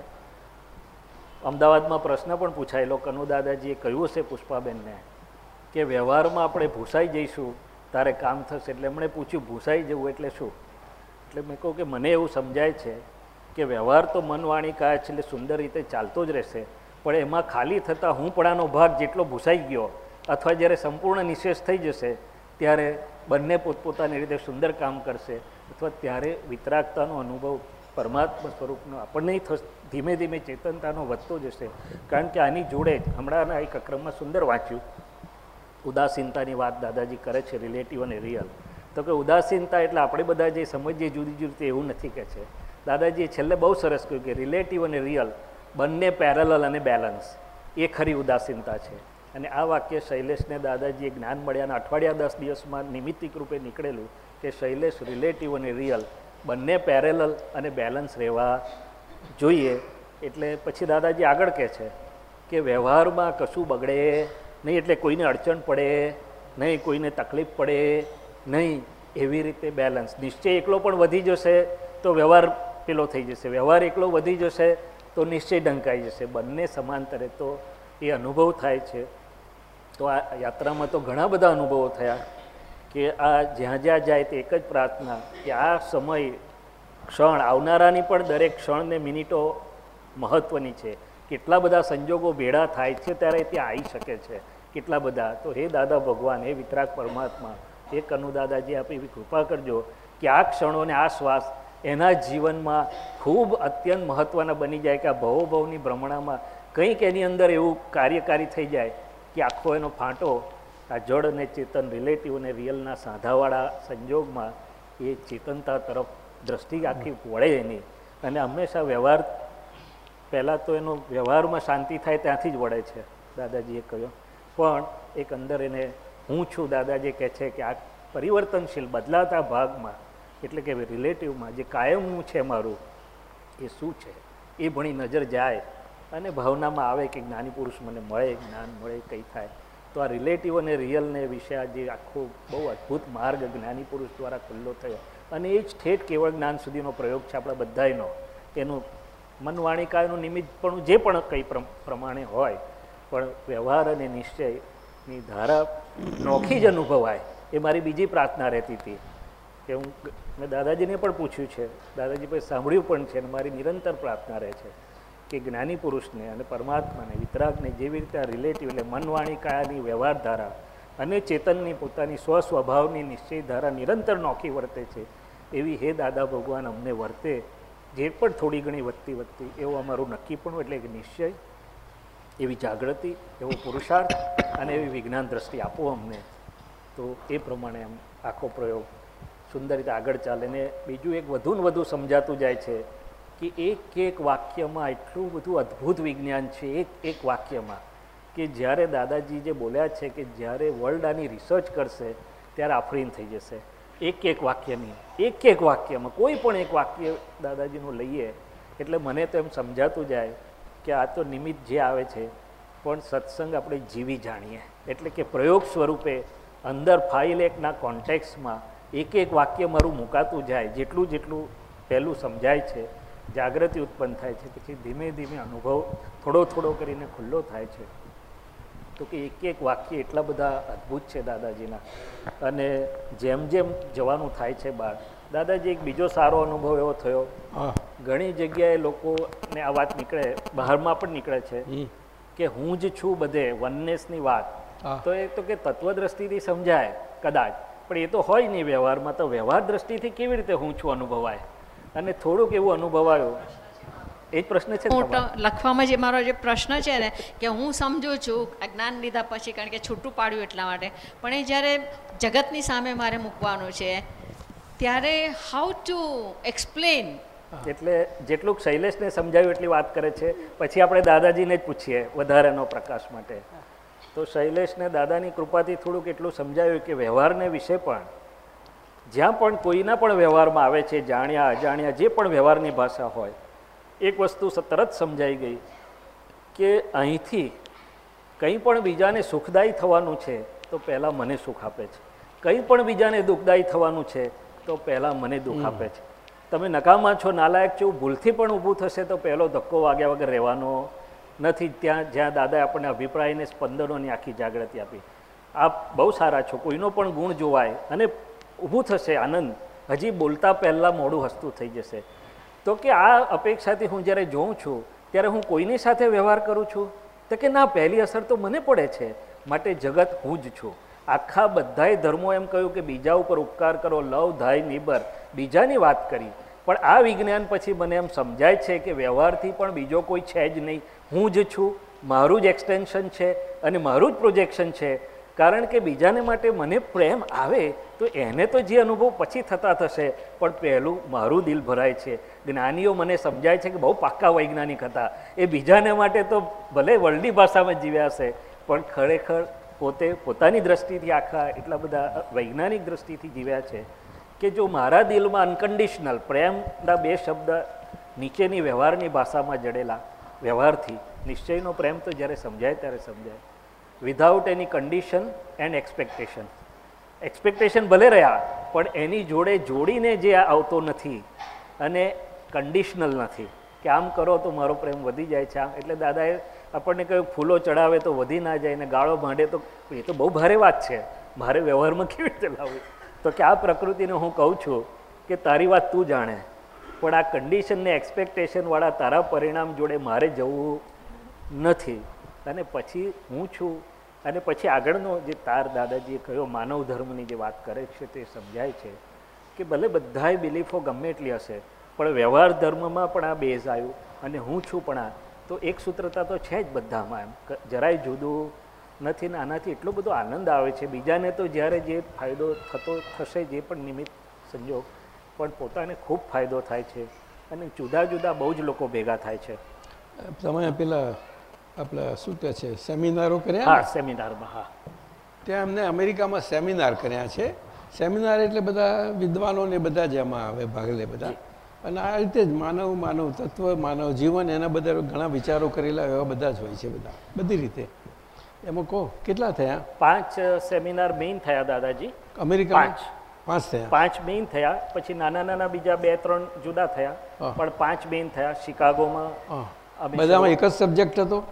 અમદાવાદમાં પ્રશ્ન પણ પૂછાયેલો કનુ દાદાજીએ કહ્યું છે પુષ્પાબેનને કે વ્યવહારમાં આપણે ભૂસાઈ જઈશું, તારે કામ થશે. એટલે એમણે પૂછ્યું, ભૂસાઈ જવું એટલે શું? એટલે મેં કહું કે મને એવું સમજાય છે કે વ્યવહાર તો મનવાણી કાય છે, એટલે સુંદર રીતે ચાલતો જ રહેશે. પણ એમાં ખાલી થતાં હું પણાનો ભાગ જેટલો ભૂસાઈ ગયો અથવા જ્યારે સંપૂર્ણ નિશેષ થઈ જશે, ત્યારે બંને પોતપોતાની રીતે સુંદર કામ કરશે. અથવા ત્યારે વિતરાગતાનો અનુભવ પરમાત્મા સ્વરૂપનો આપણને ધીમે ધીમે ચેતનતાનો વધતો જશે. કારણ કે આની જોડે જ હમણાંના એક અક્રમમાં સુંદર વાંચ્યું. ઉદાસીનતાની વાત દાદાજી કરે છે રિલેટિવ અને રિયલ તો કે ઉદાસીનતા એટલે આપણે બધા જે સમજીએ જુદી જુદી રીતે એવું નથી કે છે. દાદાજીએ છેલ્લે બહુ સરસ કહ્યું કે રિલેટિવ અને રિયલ બંને પેરેલલ અને બેલેન્સ એ ખરી ઉદાસીનતા છે. અને આ વાક્ય શૈલેષને દાદાજીએ જ્ઞાન મળ્યાના અઠવાડિયા દસ દિવસમાં નિમિત્તિક રૂપે નીકળેલું. કે શૈલેષ રિલેટિવ અને રિયલ બંને પેરેલલ અને બેલેન્સ રહેવા જોઈએ. એટલે પછી દાદાજી આગળ કહે છે કે વ્યવહારમાં કશું બગડે નહીં, એટલે કોઈને અડચણ પડે નહીં, કોઈને તકલીફ પડે નહીં, એવી રીતે બેલેન્સ નિશ્ચય એકલો પણ વધી જશે તો વ્યવહાર પેલો થઈ જશે. વ્યવહાર એકલો વધી જશે તો નિશ્ચય ડંકાઈ જશે. બંને સમાંતરે તો એ અનુભવ થાય છે. તો આ યાત્રામાં તો ઘણા બધા અનુભવો થયા. કે આ જ્યાં જ્યાં જાય તે એક જ પ્રાર્થના કે આ સમય ક્ષણ આવનારાની પણ દરેક ક્ષણને મિનિટો મહત્ત્વની છે. કેટલા બધા સંજોગો ભેળા થાય છે ત્યારે ત્યાં આવી શકે છે. કેટલા બધા? તો હે દાદા ભગવાન, હે વિતરાગ પરમાત્મા, હે કનુદાદાજી આપ એવી કૃપા કરજો કે આ ક્ષણોને આ શ્વાસ એના જીવનમાં ખૂબ અત્યંત મહત્ત્વના બની જાય કે આ ભવોભવની ભ્રમણામાં કંઈક એની અંદર એવું કાર્યકારી થઈ જાય કે આખો એનો ફાંટો આ જળ અને ચેતન રિલેટિવ અને રિયલના સાંધાવાળા સંજોગમાં એ ચેતનતા તરફ દ્રષ્ટિ આખી વળે એની. અને હંમેશા વ્યવહાર, પહેલાં તો એનો વ્યવહારમાં શાંતિ થાય ત્યાંથી જ વળે છે, દાદાજીએ કહ્યું. પણ એક અંદર એને, હું છું, દાદાજી કહે છે કે આ પરિવર્તનશીલ, બદલાતા ભાગમાં, એટલે કે રિલેટિવમાં જે કાયમનું છે મારું, એ શું છે? એ ભણી નજર જાય અને ભાવનામાં આવે કે જ્ઞાની પુરુષ મને મળે, જ્ઞાન મળે, કંઈ થાય. તો આ રિલેટિવ અને રિયલને વિશે આજે આખો બહુ અદ્ભુત માર્ગ જ્ઞાની પુરુષ દ્વારા ખુલ્લો થયો. અને એ જ ઠેઠ કેવળ જ્ઞાન સુધીનો પ્રયોગ છે આપણા બધાયનો. એનું મનવાણિકાનું નિમિત્તપણું જે પણ કંઈ પ્રમ- પ્રમાણે હોય, પણ વ્યવહાર અને નિશ્ચયની ધારા નોખી જ અનુભવાય. એ મારી બીજી પ્રાર્થના રહેતી હતી કે હું, મેં દાદાજીને પણ પૂછ્યું છે. દાદાજી પછી સાંભળ્યું પણ છે અને મારી નિરંતર પ્રાર્થના રહે છે. કે જ્ઞાની પુરુષને અને પરમાત્માને, વિતરાગને જેવી રીતે આ રિલેટિવ એટલે મનવાણી કાયાની વ્યવહાર ધારા અને ચેતનની પોતાની સ્વસ્વભાવની નિશ્ચય ધારા નિરંતર નોખી વર્તે છે, એવી હે દાદા ભગવાન અમને વર્તે, જે પણ થોડી ઘણી વધતી વધતી, એવું અમારું નક્કીપણું એટલે કે નિશ્ચય, એવી જાગૃતિ, એવો પુરુષાર્થ અને એવી વિજ્ઞાન દ્રષ્ટિ આપો અમને. તો એ પ્રમાણે આમ આખો પ્રયોગ સુંદર રીતે આગળ ચાલે ને બીજું એક વધુ ને વધુ સમજાતું જાય છે. કે એક એક વાક્યમાં એટલું બધું અદ્ભુત વિજ્ઞાન છે, એક એક વાક્યમાં, કે જ્યારે દાદાજી જે બોલ્યા છે કે જ્યારે વર્લ્ડ આની રિસર્ચ કરશે, ત્યારે આફરીન થઈ જશે. એક એક વાક્યની, એક એક વાક્યમાં, કોઈ પણ એક વાક્ય દાદાજીનું લઈએ, એટલે મને તો એમ સમજાતું જાય કે આ તો નિમિત્ત જે આવે છે, પણ સત્સંગ આપણે જીવી જાણીએ. એટલે કે પ્રયોગ સ્વરૂપે અંદર ફાઇલ એકના કોન્ટેક્સમાં એક એક વાક્ય મારું મુકાતું જાય, જેટલું જેટલું પહેલું સમજાય છે જાગૃતિ ઉત્પન્ન થાય છે પછી ધીમે ધીમે અનુભવ થોડો થોડો કરીને ખુલ્લો થાય છે. તો કે એક એક વાક્ય એટલા બધા અદ્ભુત છે દાદાજીના. અને જેમ જેમ જવાનું થાય છે બહાર. દાદાજી એક બીજો સારો અનુભવ એવો થયો. ઘણી જગ્યાએ લોકોને આ વાત નીકળે બહારમાં પણ નીકળે છે કે હું જ છું બધે વનનેસની વાત. તો એ તો કે તત્વદ્રષ્ટિથી સમજાય કદાચ. પણ એ તો હોય નહીં વ્યવહારમાં તો વ્યવહાર દ્રષ્ટિથી કેવી રીતે હું છું અનુભવાય? અને થોડુંક એવું અનુભવાયું. એ જ પ્રશ્ન છે લખવામાં જે મારો જે પ્રશ્ન છે ને કે હું સમજુ છું આ જ્ઞાન લીધા પછી કારણ કે છૂટું પાડ્યું એટલા માટે. પણ એ જ્યારે જગતની સામે મારે મૂકવાનું છે ત્યારે હાઉ ટુ એક્સપ્લેન એટલે જેટલું શૈલેષને સમજાયું એટલી વાત કરે છે. પછી આપણે દાદાજીને જ પૂછીએ વધારેનો પ્રકાશ માટે. તો શૈલેષને દાદાની કૃપાથી થોડુંક એટલું સમજાયું કે વ્યવહારને વિશે પણ જ્યાં પણ કોઈના પણ વ્યવહારમાં આવે છે જાણ્યા અજાણ્યા જે પણ વ્યવહારની ભાષા હોય એક વસ્તુ તરત સમજાઈ ગઈ કે અહીંથી કંઈ પણ બીજાને સુખદાયી થવાનું છે તો પહેલાં મને સુખ આપે છે. કંઈ પણ બીજાને દુઃખદાયી થવાનું છે તો પહેલાં મને દુઃખ આપે છે. તમે નકામા છો નાલાયક છો ભૂલથી પણ ઊભું થશે તો પહેલો ધક્કો વાગ્યા વગર રહેવાનો નથી. ત્યાં જ્યાં દાદાએ આપણને અભિપ્રાયને સ્પંદનોની આખી જાગૃતિ આપી. આપ બહુ સારા છો કોઈનો પણ ગુણ જોવાય અને ઊભું થશે, આનંદ. હજી બોલતા પહેલાં મોડું હસતું થઈ જશે. તો કે આ અપેક્ષાથી હું જ્યારે જોઉં છું, ત્યારે હું કોઈની સાથે વ્યવહાર કરું છું? તો કે ના, પહેલી અસર તો મને પડે છે. માટે જગત હું જ છું. આખા બધાય ધર્મો એમ કહ્યું કે બીજા ઉપર ઉપકાર કરો, લવ, ધાય, નિબર. બીજાની વાત કરી. પણ આ વિજ્ઞાન પછી મને એમ સમજાય છે કે વ્યવહારથી પણ બીજો કોઈ છે જ નહીં. હું જ છું. મારું જ એક્સટેન્શન છે અને મારું જ પ્રોજેક્શન છે. કારણ કે બીજાને માટે મને પ્રેમ આવે તો એને તો જે અનુભવ પછી થતા થશે, પણ પહેલું મારું દિલ ભરાય છે. જ્ઞાનીઓ મને સમજાય છે કે બહુ પાક્કા વૈજ્ઞાનિક હતા. એ બીજાને માટે તો ભલે વર્લ્ડની ભાષામાં જીવ્યા હશે, પણ ખરેખર પોતે પોતાની દ્રષ્ટિથી આખા એટલા બધા વૈજ્ઞાનિક દ્રષ્ટિથી જીવ્યા છે કે જો મારા દિલમાં અનકન્ડિશનલ પ્રેમના બે શબ્દ નીચેની વ્યવહારની ભાષામાં જડેલા વ્યવહારથી, નિશ્ચયનો પ્રેમ તો જ્યારે સમજાય ત્યારે સમજાય. Without any condition and expectation expectation ભલે રહ્યા, પણ એની જોડે જોડીને જે આવતો નથી અને કન્ડિશનલ નથી. કે આમ કરો તો મારો પ્રેમ વધી જાય છે આમ. એટલે દાદાએ આપણને કહ્યું, ફૂલો ચડાવે તો વધી ના જાય ને ગાળો ભાંડે તો એ તો બહુ ભારે વાત છે. મારે વ્યવહારમાં કેવી રીતે લાવવી? તો કે આ પ્રકૃતિને હું કહું છું કે તારી વાત તું જાણે. પણ આ કન્ડિશનને એક્સપેક્ટેશનવાળા તારા પરિણામ જોડે મારે જવું નથી. અને પછી હું છું અને પછી આગળનો જે તાર દાદાજીએ કહ્યો, માનવ ધર્મની જે વાત કરે છે તે સમજાય છે કે ભલે બધાય બિલીફો ગમે એટલી હશે, પણ વ્યવહાર ધર્મમાં પણ આ બેઝ આવ્યું અને હું છું પણ આ. તો એક સૂત્રતા તો છે જ બધામાં એમ. જરાય જુદું નથી ને આનાથી એટલો બધો આનંદ આવે છે. બીજાને તો જ્યારે જે ફાયદો થતો થશે, જે પણ નિમિત્ત સંજોગ, પણ પોતાને ખૂબ ફાયદો થાય છે અને જુદા જુદા બહુ જ લોકો ભેગા થાય છે. તમે પેલા આપણા શું કહે છે સેમિનારો કર્યા હા સેમિનારમાં હા. ત્યાં અમને અમેરિકામાં સેમિનાર કર્યા છે. સેમિનાર એટલે બધા વિદ્વાનોને બધા જ એમાં આવે ભાગ લે બધા. અને આ રીતે જ માનવ માનવ તત્વ માનવ જીવન એના બધા ઘણા વિચારો કરેલા એવા બધા જ હોય છે બધા. બધી રીતે. એમાં કહો કેટલા થયા? પાંચ સેમિનાર મેઇન થયા દાદાજી. અમેરિકામાં પાંચ. પાંચ થયા? પાંચ મેઇન થયા પછી નાના નાના બીજા બે ત્રણ જુદા થયા. પણ પાંચ મેઇન થયા શિકાગોમાં. બધામાં એક જ સબ્જેક્ટ હતો?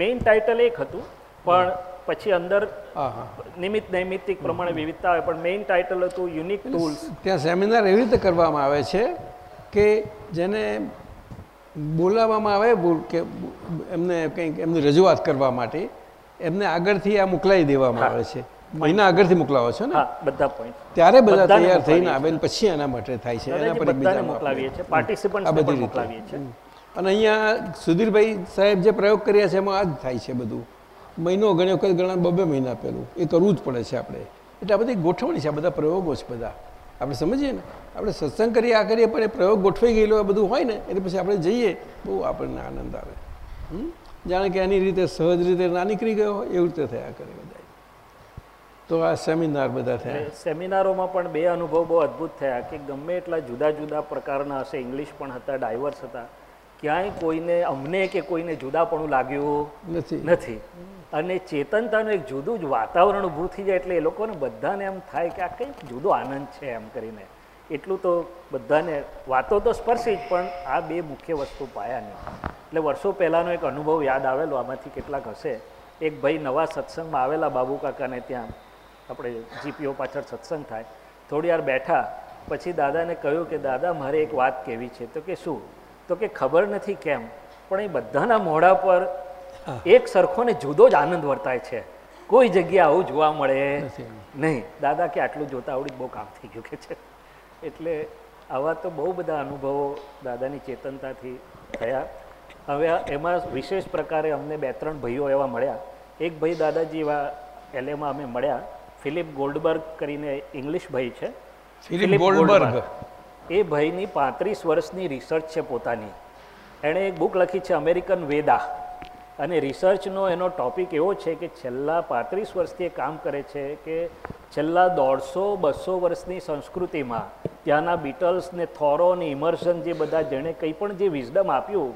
મેઇન ટાઇટલ એક હતું પણ પછી અંદર નિમિત્ત નૈમિત્તિક પ્રમાણે વિવિધતા આવે પણ મેઇન ટાઇટલ હતું યુનિક ટૂલ્સ ત્યાં સેમિનાર એવી રીતે કરવામાં આવે છે કે જેને બોલાવવામાં આવે કે એમને કંઈક એમની રજૂઆત કરવા માટે એમને આગળથી આ મોકલાવી દેવામાં આવે છે. મહિના આગળથી મોકલાવો છો ને? બધા પોઈન્ટ ત્યારે બધા તૈયાર થઈને આવે પછી એના માટે થાય છે એના પર મોકલાવીએ છીએ. પાર્ટિસિપન્ટ. મોકલાવીએ છીએ. અને અહીંયા સુધીરભાઈ સાહેબ જે પ્રયોગ કર્યા છે એમાં આ જ થાય છે બધું. મહિનો ઘણી વખત ઘણા બબે મહિના પહેલું. એ કરવું જ પડે છે આપણે. એટલે આ બધી ગોઠવણી છે, આ બધા પ્રયોગો છે બધા. આપણે સમજીએ ને? આપણે સત્સંગ કરીએ, આ કરીએ, પણ એ પ્રયોગ ગોઠવાઈ ગયેલો, આ બધું હોય ને, એટલે પછી આપણે જઈએ, બહુ આપણને આનંદ આવે? જાણે કે એની રીતે સહજ રીતે ના નીકળી ગયો હોય, એવી રીતે થયા કરે બધા તો આ સેમિનાર બધા થયા. સેમિનારોમાં પણ બે અનુભવ બહુ અદ્ભુત થયા, કે ગમે એટલા જુદા જુદા પ્રકારના હશે, ઇંગ્લિશ પણ હતા, ડાયવર્સ હતા ક્યાંય કોઈને અમને કે કોઈને જુદાપણું લાગ્યું નથી. નથી. અને ચેતનતાનું એક જુદું જ વાતાવરણ ઊભું થઈ જાય એટલે એ લોકોને બધાને એમ થાય કે આ કંઈક જુદો આનંદ છે એમ કરીને. એટલું તો બધાને વાતો તો સ્પર્શી જ પણ આ બે મુખ્ય વસ્તુ પાયાની એટલે વર્ષો પહેલાંનો એક અનુભવ યાદ આવેલો આમાંથી કેટલાક હશે. એક ભાઈ નવા સત્સંગમાં આવેલા બાબુ કાકાને ત્યાં આપણે જીપીઓ પાછળ સત્સંગ થાય. થોડી વાર બેઠા પછી દાદાને કહ્યું કે દાદા મારે એક વાત કહેવી છે. તો કે શું? તો કે ખબર નથી કેમ પણ એ બધાના મોઢા પર એક સરખો ને જુદો જ આનંદ વર્તાય છે. કોઈ જગ્યા આવું જોવા મળે નહીં. દાદા કે આટલું જોતા આવડી બહુ કામ થઈ ગયું કે છે. એટલે આવા તો બહુ બધા અનુભવો દાદાની ચેતનતાથી થયા. હવે એમાં વિશેષ પ્રકારે અમને બે ત્રણ ભાઈઓ એવા મળ્યા. એક ભાઈ દાદાજી એવા એલએમાં અમે મળ્યા. ફિલિપ ગોલ્ડબર્ગ કરીને ઇંગ્લિશ ભાઈ છે. Philip Goldberg. એ ભાઈની પાંત્રીસ વર્ષની રિસર્ચ છે પોતાની. એણે એક બુક લખી છે અમેરિકન વેદા અને રિસર્ચનો એનો ટોપિક એવો છે કે છેલ્લા પાંત્રીસ વર્ષથી એ કામ કરે છે કે છેલ્લા દોઢસો, બસો વર્ષની સંસ્કૃતિમાં ત્યાંના બીટલ્સ ને થોરો ને ઇમર્શન જે બધા જેણે કંઈ પણ જે વિઝડમ આપ્યું,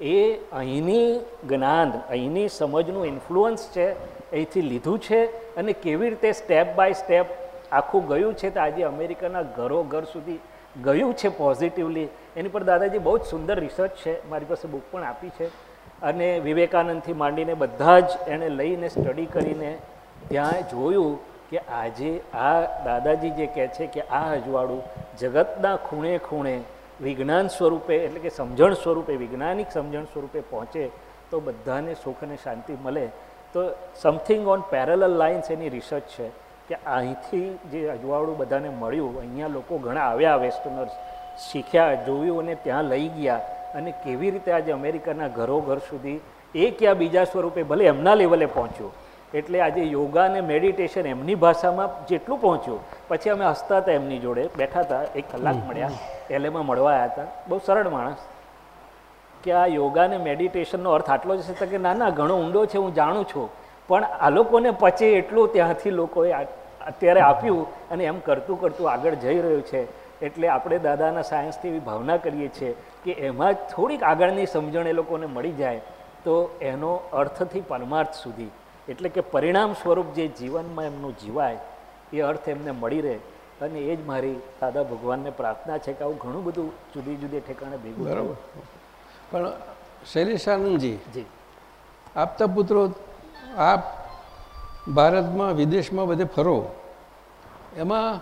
એ અહીંની જ્ઞાન, અહીંની સમજનું ઇન્ફ્લુઅન્સ છે, અહીંથી લીધું છે અને કેવી રીતે સ્ટેપ બાય સ્ટેપ આખું ગયું છે, તો આજે અમેરિકાના ઘરો ઘર સુધી ગયું છે પોઝિટિવલી એની પર દાદાજી બહુ જ સુંદર રિસર્ચ છે. મારી પાસે બુક પણ આપી છે. અને વિવેકાનંદથી માંડીને બધા જ એણે લઈને સ્ટડી કરીને ત્યાં જોયું કે આજે આ દાદાજી જે કહે છે કે આ અજવાળું જગતના ખૂણે ખૂણે વિજ્ઞાન સ્વરૂપે એટલે કે સમજણ સ્વરૂપે, વૈજ્ઞાનિક સમજણ સ્વરૂપે પહોંચે તો બધાને સુખ અને શાંતિ મળે. તો સમથિંગ ઓન પેરેલલ લાઇન્સ એની રિસર્ચ છે. કે અહીંથી જે અજવાળું બધાને મળ્યું અહીંયા લોકો ઘણા આવ્યા વેસ્ટર્નર્સ શીખ્યા જોયું અને ત્યાં લઈ ગયા. અને કેવી રીતે આજે અમેરિકાના ઘરો ઘર સુધી એક યા બીજા સ્વરૂપે ભલે એમના લેવલે પહોંચ્યું. એટલે આજે યોગા અને મેડિટેશન એમની ભાષામાં જેટલું પહોંચ્યું. પછી અમે હસતા હતા એમની જોડે બેઠા હતા એક કલાક મળ્યા. એલેમાં મળવા આવ્યા હતા. બહુ સરળ માણસ. કે આ યોગા અને મેડિટેશનનો અર્થ આટલો જ છે કે ના ના ઘણો ઊંડો છે હું જાણું છું. પણ આ લોકોને પચે એટલું ત્યાંથી લોકોએ અત્યારે આપ્યું અને એમ કરતું કરતું આગળ જઈ રહ્યું છે. એટલે આપણે દાદાના સાયન્સથી એવી ભાવના કરીએ છીએ કે એમાં જ થોડીક આગળની સમજણ એ લોકોને મળી જાય તો એનો અર્થથી પરમાર્થ સુધી. એટલે કે પરિણામ સ્વરૂપ જે જીવનમાં એમનું જીવાય એ અર્થ એમને મળી રહે. અને એ જ મારી દાદા ભગવાનને પ્રાર્થના છે કે આવું ઘણું બધું જુદી જુદી ઠેકાણે ભેગું બરાબર. પણ શૈલેષાનંદજી જી. આપતા પુત્રો આપ ભારતમાં, વિદેશમાં બધે ફરો. એમાં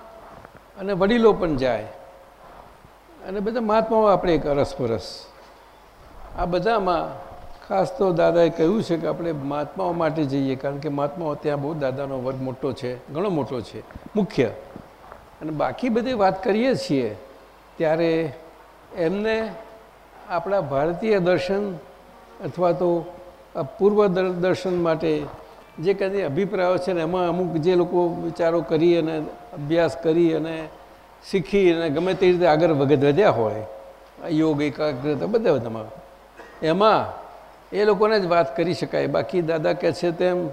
અને વડીલો પણ જાય. અને બધા મહાત્માઓ આપણે એક અરસપરસ. આ બધામાં ખાસ તો દાદાએ કહ્યું છે કે આપણે મહાત્માઓ માટે જઈએ, કારણ કે મહાત્માઓ ત્યાં બહુ દાદાનો વર્ગ મોટો છે, ઘણો મોટો છે, મુખ્ય. અને બાકી બધી વાત કરીએ છીએ, ત્યારે એમને આપણા ભારતીય દર્શન અથવા તો પૂર્વ દર- દર્શન માટે જે કંઈ અભિપ્રાયો છે ને, એમાં અમુક જે લોકો વિચારો કરી અને અભ્યાસ કરી અને શીખી અને ગમે તે રીતે આગળ વગર વધ્યા હોય, યોગ, એકાગ્રતા બધા બધામાં એમાં એ લોકોને જ વાત કરી શકાય. બાકી દાદા કહે છે તેમ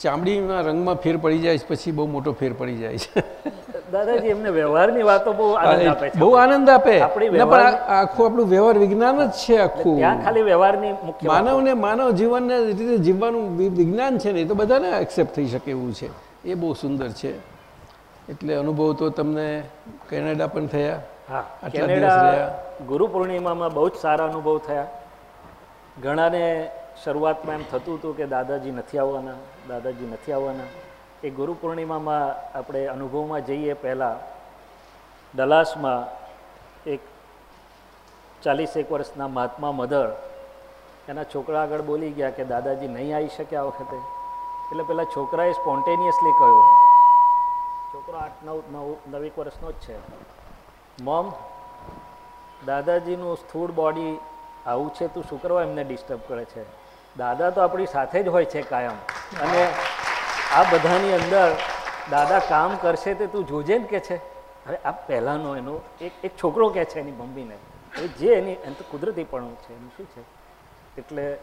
ચામડીના રંગમાં ફેર પડી જાય પછી બહુ મોટો ફેર પડી જાય છે. દાદાજી એમને વ્યવહારની વાતો બહુ આનંદ આપે છે. બહુ આનંદ આપે. પણ આખું આપણું વ્યવહાર વિજ્ઞાન જ છે આખું. ખાલી વ્યવહારની મુખ્ય માનવને માનવ જીવનને રીતે જીવવાનું વિજ્ઞાન છે ને એ તો બધાને એક્સેપ્ટ થઈ શકે એવું છે. એ બહુ સુંદર છે. એટલે અનુભવ તો તમને કેનેડા પણ થયા. કેનેડા ગુરુ પૂર્ણિમામાં બહુ જ સારા અનુભવ થયા. ઘણાને શરૂઆતમાં એમ થતું હતું કે દાદાજી નથી આવવાના. દાદાજી નથી આવવાના. એ ગુરુ પૂર્ણિમામાં આપણે અનુભવમાં જઈએ પહેલાં. ડલાસમાં એક ચાલીસેક વર્ષના મહાત્મા મધર, એના છોકરા આગળ બોલી ગયા કે દાદાજી નહીં આવી શકે આ વખતે. એટલે પેલા છોકરાએ સ્પોન્ટેનિયસલી કહ્યું, છોકરો આઠ, નવ નવ, નવેક વર્ષનો જ છે. મોમ, દાદાજીનું સ્થૂળ બોડી આવું છે તું શું કરવા એમને ડિસ્ટર્બ કરે છે? દાદા તો આપણી સાથે જ હોય છે કાયમ. અને આ બધાની અંદર દાદા કામ કરશે તે તું જોજે ને કે છે. હવે આ પહેલાંનો એનો એક એક છોકરો કહે છે એની મમ્મીને. એ જે એની એમ તો કુદરતીપણું છે, એનું શું છે? એટલે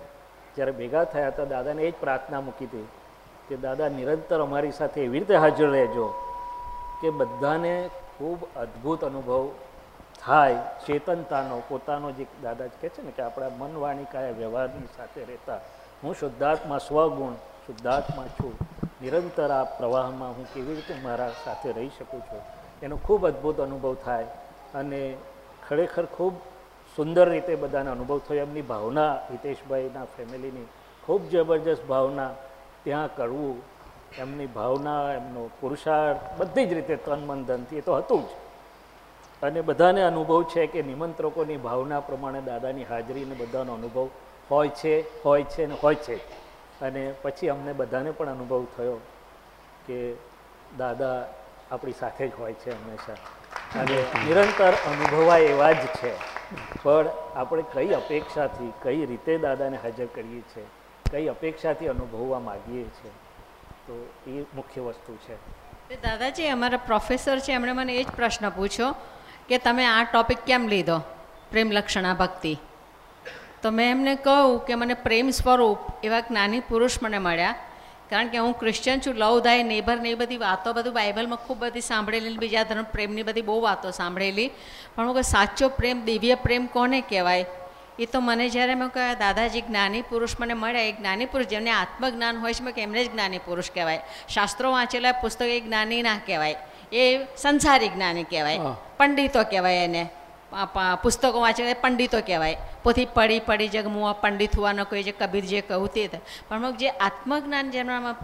જ્યારે ભેગા થયા હતા, દાદાને એ જ પ્રાર્થના મૂકી હતી કે, દાદા, નિરંતર અમારી સાથે એવી રીતે હાજર રહેજો કે બધાને ખૂબ અદ્ભુત અનુભવ થાય, ચેતનતાનો, પોતાનો જે દાદા કહે છે ને કે આપણા મન વાણી કાયા વ્યવહારની સાથે રહેતા. હું શુદ્ધાત્મા સ્વગુણ શુદ્ધાત્મા છું. નિરંતર આ પ્રવાહમાં હું કેવી રીતે મારા સાથે રહી શકું છું? એનો ખૂબ અદ્ભુત અનુભવ થાય અને ખરેખર ખૂબ સુંદર રીતે બધાને અનુભવ થયો. એમની ભાવના હિતેશભાઈના ફેમિલીની ખૂબ જબરજસ્ત ભાવના ત્યાં કરવું, એમની ભાવના, એમનો પુરુષાર્થ બધી જ રીતે તન મન ધનથી એ તો હતું જ. અને બધાને અનુભવ છે કે નિમંત્રકોની ભાવના પ્રમાણે દાદાની હાજરીને બધાનો અનુભવ હોય છે હોય છે ને હોય છે. અને પછી અમને બધાને પણ અનુભવ થયો કે દાદા આપણી સાથે જ હોય છે હંમેશા. અને નિરંતર અનુભવાય એવા જ છે. પણ આપણે કઈ અપેક્ષાથી, કઈ રીતે દાદાને હાજર કરીએ છીએ કઈ અપેક્ષાથી અનુભવવા માગીએ છીએ તો એ મુખ્ય વસ્તુ છે. દાદાજી, અમારા પ્રોફેસર છે, એમણે મને એ જ પ્રશ્ન પૂછ્યો. કે તમે આ ટોપિક કેમ લીધો? પ્રેમ લક્ષણા ભક્તિ. તો મેં એમને કહું કે મને પ્રેમ સ્વરૂપ એવા જ્ઞાની પુરુષ મને મળ્યા. કારણ કે હું ક્રિશ્ચન છું, લવ, દાય નેબર ને એ બધી વાતો બધું બાઇબલમાં ખૂબ બધી સાંભળેલી બીજા ધર્મ પ્રેમની બધી બહુ વાતો સાંભળેલી. પણ હું સાચો પ્રેમ, દિવ્ય પ્રેમ કોને કહેવાય? એ તો મને જ્યારે મેં કહ્યું દાદાજી જ્ઞાની પુરુષ મને મળ્યા. એ જ્ઞાની પુરુષ જેમને આત્મજ્ઞાન હોય છે મેં કે એમને જ જ્ઞાની પુરુષ કહેવાય? શાસ્ત્રો વાંચેલા પુસ્તક એ જ્ઞાની ના કહેવાય. એ સંસારી જ્ઞાની કહેવાય. પંડિતો કહેવાય એને. પુસ્તકો વાંચે પંડિતો કહેવાય. પોથી પડી પડી જગ મુઆ પંડિત હોવાનો કોઈ જે કબીર જે કહું તે પણ જે આત્મજ્ઞાન જેમનામાં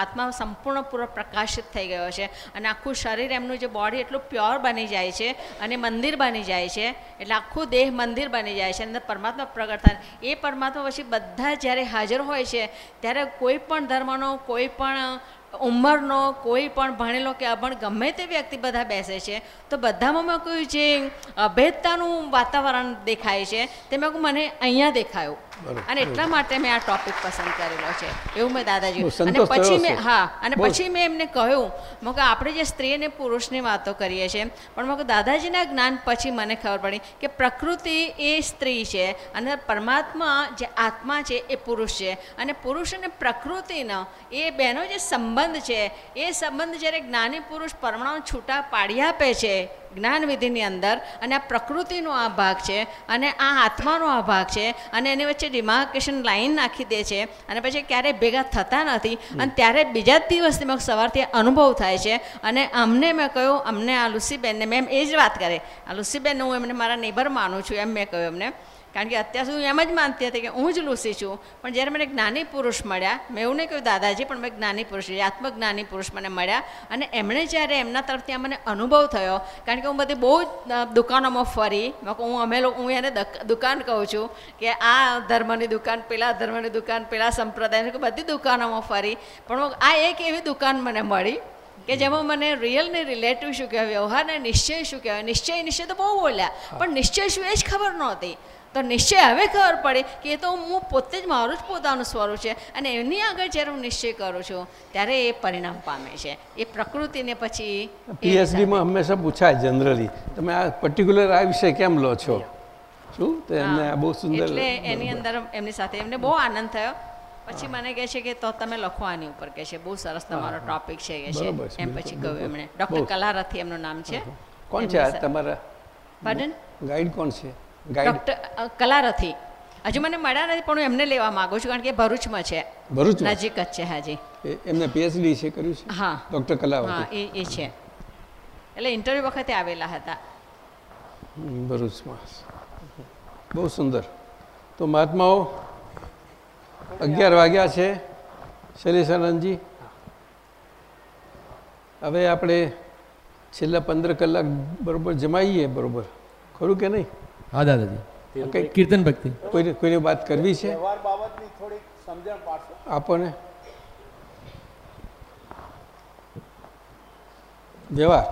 આત્મા સંપૂર્ણ પૂરો પ્રકાશિત થઈ ગયો છે અને આખું શરીર એમનું જે બોડી એટલું પ્યોર બની જાય છે અને મંદિર બની જાય છે એટલે આખું દેહ મંદિર બની જાય છે અંદર પરમાત્મા પ્રગટ થાય. એ પરમાત્મા પછી બધા જ્યારે હાજર હોય છે ત્યારે કોઈ પણ ધર્મનો કોઈ પણ ઉંમરનો કોઈ પણ ભણેલો કે અભણ ગમે તે વ્યક્તિ બધા બેસે છે, તો બધામાં કહ્યું જે અભેદતાનું વાતાવરણ દેખાય છે. તે મેં મને અહીંયા દેખાયું. અને એટલા માટે મેં આ ટોપિક પસંદ કરેલો છે. એવું મેં દાદાજી. અને પછી મેં હા અને પછી મેં એમને કહ્યું મેં કહ્યું આપણે જે સ્ત્રી અને પુરુષની વાતો કરીએ છીએ પણ મેં કહ્યું દાદાજીના જ્ઞાન પછી મને ખબર પડી કે પ્રકૃતિ એ સ્ત્રી છે અને પરમાત્મા જે આત્મા છે એ પુરુષ છે. અને પુરુષ અને પ્રકૃતિનો એ બેનો જે સંબંધ છે એ સંબંધ જ્યારે જ્ઞાની પુરુષ પરમાણુ છૂટા પાડી આપે છે જ્ઞાન વિધિની અંદર અને આ પ્રકૃતિનો આ ભાગ છે અને આ આત્માનો આ ભાગ છે અને એની વચ્ચે ડિમાર્કેશન લાઈન નાખી દે છે અને પછી ક્યારેય ભેગા થતા નથી અને ત્યારે બીજા જ દિવસથી મેં સવારથી અનુભવ થાય છે અને અમને મેં કહ્યું, અમને આ લુસીબેનને, મેં એ જ વાત કરે, આ લુસીબેન હું એમને મારા નેબર માનું છું એમ મેં કહ્યું એમને. કારણ કે અત્યાર સુધી એમ જ માનતી હતી કે હું જ લુસી છું પણ જ્યારે મને જ્ઞાની પુરુષ મળ્યા મેં એવું નહીં કહ્યું દાદાજી પણ મેં જ્ઞાની પુરુષ આત્મજ્ઞાની પુરુષ મને મળ્યા. અને એમણે જ્યારે એમના તરફથી આ મને અનુભવ થયો કારણ કે હું બધી બહુ જ દુકાનોમાં ફરી હું અમે લોકો હું એને દુકાન કહું છું કે આ ધર્મની દુકાન પેલા ધર્મની દુકાન પેલા સંપ્રદાયની બધી દુકાનોમાં ફરી. પણ આ એક એવી દુકાન મને મળી કે જેમાં મને રિયલ ને રિલેટિવ શું કહેવાય વ્યવહાર ને નિશ્ચય શું કહેવાય નિશ્ચય નિશ્ચય તો બહુ બોલ્યા પણ નિશ્ચય શું એ જ ખબર નહોતી. તો નિશ્ચય હવે ખબર પડી કે એ તો હું પોતે જ મારું જ પોતાનું સ્વરૂપ છે અને એની આગળ જ્યારે હું નિશ્ચય કરું છું ત્યારે એ પરિણામ પામે છે. એ પ્રકૃતિને પછી પીએચડીમાં હંમેશા પૂછાય જનરલી તમે આ પર્ટિક્યુલર આ વિષય કેમ લો છો? શું? તો એમને આ બહુ સુંદર એટલે એની અંદર એમની સાથે એમને બહુ આનંદ થયો. પછી મને કહે છે કે તો તમે લખો આની ઉપર કહે છે. બહુ સરસ તમારો ટોપિક છે કે છે. એમ પછી કહ્યું એમણે. ડૉક્ટર કલારથી એમનું નામ છે. કોણ છે તમારા ગાઈડ કોણ છે? ડૉક્ટર કલારથી. હજુ મને મળ્યા નથી પણ હું એમને લેવા માંગુ છું કારણ કે ભરૂચમાં છે. ભરૂચ નજીક જ છે હાજી. એમને પીએચડી છે કર્યું છે? હા. ડૉક્ટર હા એ એ છે. એટલે ઇન્ટરવ્યૂ વખતે આવેલા હતા. ભરૂચમાં. બહુ સુંદર. તો મહાત્માઓ અગિયાર વાગ્યા છે. શૈલેષાનંદજી હવે આપણે છેલ્લા પંદર કલાક બરોબર જમાઈએ બરોબર. ખરું કે નહીં? હા દાદાજી કંઈક કીર્તન ભક્તિ. કોઈને કોઈને વાત કરવી છે? આપણને? વ્યવહાર.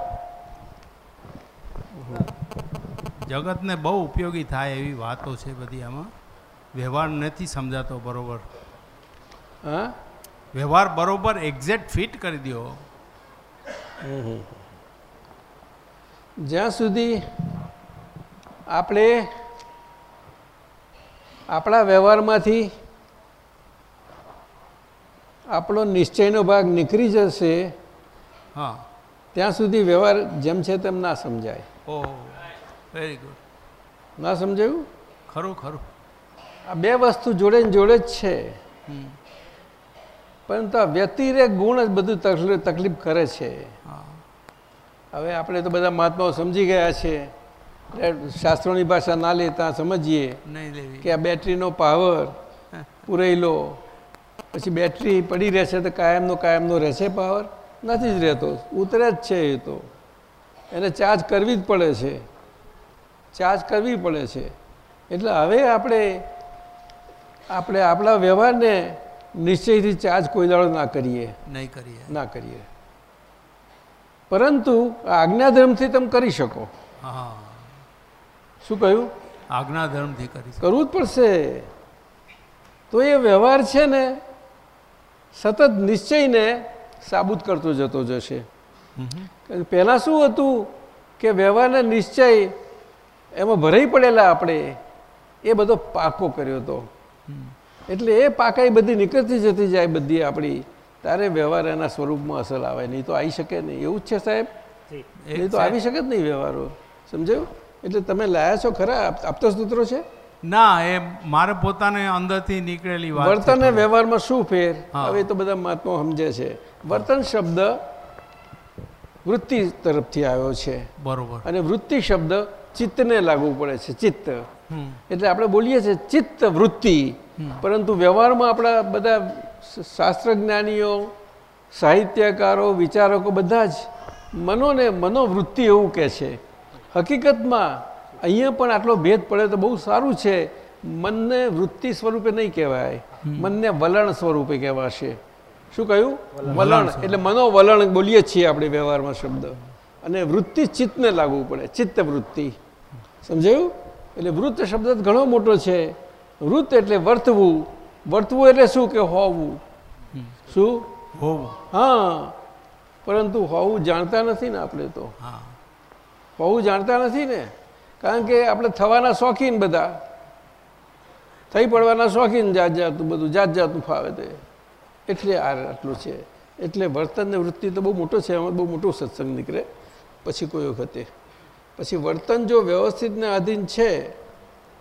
જગતને બહુ ઉપયોગી થાય એવી વાતો છે બધી આમાં. વ્યવહાર નથી સમજાતો બરોબર. હા? વ્યવહાર બરોબર એક્ઝેક્ટ ફિટ કરી દો. જ્યાં સુધી આપણે આપણા વ્યવહારમાંથી આપણો નિશ્ચયનો ભાગ નીકળી જશે હા. ત્યાં સુધી વ્યવહાર જેમ છે તેમ ના સમજાય. ઓ વેરી ગુડ ના સમજાયું? ખરું ખરું. આ બે વસ્તુ જોડે જોડે જ છે. પરંતુ આ વ્યતિરેક ગુણ જ બધું તકલીફ તકલીફ કરે છે. હવે આપણે તો બધા મહાત્માઓ સમજી ગયા છે. શાસ્ત્રોની ભાષા ના લેતા સમજીએ કે આ બેટરીનો પાવર પૂરેલો પછી બેટરી પડી રહેશે તો કાયમનો કાયમનો રહેશે પાવર નથી જ રહેતો. ઉતરે જ છે એ તો. એને ચાર્જ કરવી જ પડે છે. ચાર્જ કરવી પડે છે. એટલે હવે આપણે આપણે આપણા વ્યવહારને નિશ્ચયથી ચાર્જ કોઈ દાડો ના કરીએ. નહીં કરીએ. ના કરીએ. પરંતુ આજ્ઞાધર્મથી તમે કરી શકો. હા. શું કહ્યું? આજ્ઞા ધર્મથી કરી કરવું જ પડશે. તો એ વ્યવહાર છે ને સતત નિશ્ચયને સાબુત કરતો જતો જશે. પહેલાં શું હતું કે વ્યવહારને નિશ્ચય એમાં ભરાઈ પડેલા આપણે એ બધો પાકો કર્યો હતો. એટલે એ પાકાઈ બધી નીકળતી જતી જાય બધી આપણી. તારે વ્યવહાર એના સ્વરૂપમાં અસર આવે. નહીં તો આવી શકે નહીં. એવું જ છે સાહેબ? નહીં તો આવી શકે જ નહીં વ્યવહારો. સમજાયું? એટલે તમે લાયા છો ખરા? આપ- આપતા સૂત્રો છે? ના એ મારે પોતાને અંદરથી નીકળેલી વાત વર્તન અને વ્યવહારમાં શું ફેર? હવે તો બધા મહાત્મા સમજે છે. વર્તન શબ્દ વૃત્તિ તરફથી આવ્યો છે. બરોબર. અને વૃત્તિ શબ્દ ચિત્તને લાગુ પડે છે ચિત્ત. એટલે આપણે બોલીએ છીએ ચિત્ત વૃત્તિ. પરંતુ વ્યવહારમાં આપણા બધા શાસ્ત્ર શાસ્ત્રજ્ઞાનીઓ સાહિત્યકારો વિચારકો બધા જ મનોને મનોવૃત્તિ એવું કહે છે. હકીકતમાં અહીંયા પણ આટલો ભેદ પડે તો બહુ સારું છે. મનને વૃત્તિ સ્વરૂપે નહીં કહેવાય. મનને વલણ સ્વરૂપે કહેવાશે. શું કહ્યું? વલણ. એટલે મનોવલણ બોલીએ છીએ આપણે વ્યવહારમાં શબ્દ. અને વૃત્તિ ચિત્તને લાગવું પડે. ચિત્ત વૃત્તિ. સમજાયું? એટલે વૃત્ત શબ્દ ઘણો મોટો છે. વૃત્ત એટલે વર્તવું. વર્તવું એટલે શું? કે હોવું. શું? હોવું. હા. પરંતુ હોવું જાણતા નથી ને આપણે તો. હા. હોવું જાણતા નથી ને. કારણ કે આપણે થવાના શોખીન બધા. થઈ પડવાના શોખીન જાત જાતનું બધું જાત જાતનું ફાવે તે. એટલે આ આટલું છે. એટલે વર્તનની વૃત્તિ તો બહુ મોટો છે એમાં બહુ મોટો સત્સંગ નીકળે. પછી કોઈ વખતે. પછી વર્તન જો વ્યવસ્થિતને આધીન છે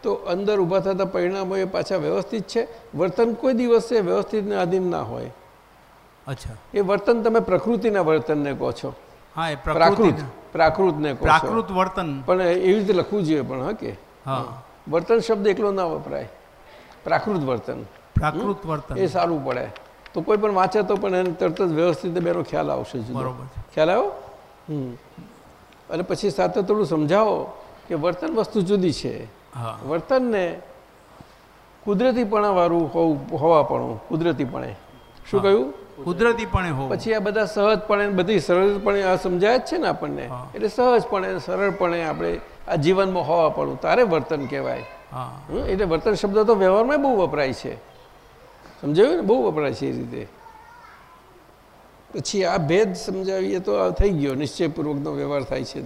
તો અંદર ઊભા થતા પરિણામો એ પાછા વ્યવસ્થિત છે. વર્તન કોઈ દિવસે વ્યવસ્થિતને આધીન ના હોય. અચ્છા. એ વર્તન તમે પ્રકૃતિના વર્તનને કહો છો. હા એ પ્રાકૃત. પ્રકૃતિ પ્રાકૃતને ને પ્રાકૃત વર્તન. પણ એવી રીતે લખવું જોઈએ પણ હા કે? હા. વર્તન શબ્દ એકલો ના વપરાય. પ્રાકૃત વર્તન. પ્રાકૃત વર્તન. એ સારું પડે. તો કોઈ પણ વાંચે તો પણ એને તરત જ વ્યવસ્થિત બેનો ખ્યાલ આવશે બરોબર ખ્યાલ આવ્યો? હમ. અને પછી સાથે થોડું સમજાવો કે વર્તન વસ્તુ જુદી છે. વર્તનને કુદરતીપણા વાળું હોવું હોવાપણું કુદરતીપણે. શું કહ્યું? કુદરતીપણે હોવું. પછી આ બધા સહજપણે બધી સરળપણે આ સમજાય જ છે ને આપણને. એટલે સહજપણે સરળપણે આપણે આ જીવનમાં હોવાપણું તારે વર્તન કહેવાય. એટલે વર્તન શબ્દ તો વ્યવહારમાં બહુ વપરાય છે. સમજાયું ને? બહુ વપરાય છે એ રીતે. પછી આ ભેદ સમજાવીએ તો આ થઈ ગયો. નિશ્ચયપૂર્વકનો વ્યવહાર થાય છે.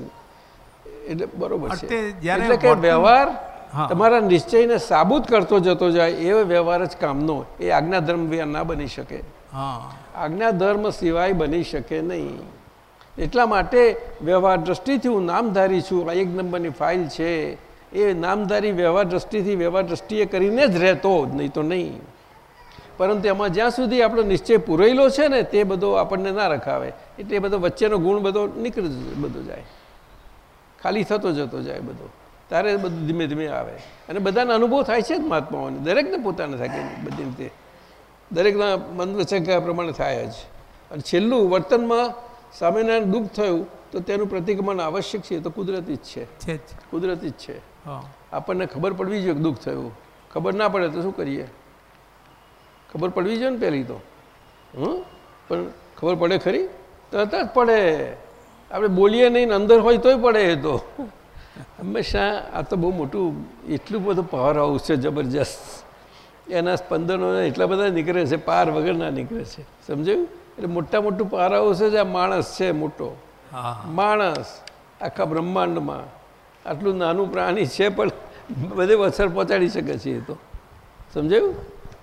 એટલે બરોબર છે. એટલે કે વ્યવહાર. તમારા નિશ્ચયને સાબુત કરતો જતો જાય એવો વ્યવહાર જ કામનો એ આજ્ઞા ધર્મ ના બની શકે. આજ્ઞા ધર્મ સિવાય બની શકે નહીં. એટલા માટે વ્યવહાર દ્રષ્ટિથી હું નામધારી છું. આ એક નંબરની ફાઇલ છે. એ નામધારી વ્યવહાર દ્રષ્ટિથી વ્યવહાર દ્રષ્ટિએ કરીને જ રહેતો નહીં તો નહીં. પરંતુ એમાં જ્યાં સુધી આપણો નિશ્ચય પૂરેલો છે ને, તે બધો આપણને ના રખાવે. એટલે બધો વચ્ચેનો ગુણ બધો નીકળી બધો જાય. ખાલી થતો જતો જાય બધો. ત્યારે બધું ધીમે ધીમે આવે. અને બધાને અનુભવ થાય છે જ મહાત્માઓને. દરેકને પોતાને થાય બધી રીતે. દરેકના મન વચન પ્રમાણે થાય જ. અને છેલ્લું વર્તનમાં સામેના દુઃખ થયું તો તેનું પ્રતિક્રમણ આવશ્યક છે તો કુદરતી જ છે. કુદરતી જ છે. હા. આપણને ખબર પડવી જોઈએ કે દુઃખ થયું. ખબર ના પડે તો શું કરીએ? ખબર પડવી જોઈએ ને પહેલી તો. હં પણ ખબર પડે ખરી? તરત જ પડે. આપણે બોલીએ નહીં ને અંદર હોય તોય પડે એ તો. હંમેશા આ તો બહુ મોટું એટલું બધું પાવર હાઉસ છે જબરજસ્ત. એના સ્પંદનો એટલા બધા નીકળે છે પાર વગરના નીકળે છે. સમજાયું? એટલે મોટા મોટું પારાઓ છે જે આ માણસ છે મોટો. હા માણસ આખા બ્રહ્માંડમાં. આટલું નાનું પ્રાણી છે પણ બધે અસર પહોંચાડી શકે છે એ તો. સમજાયું?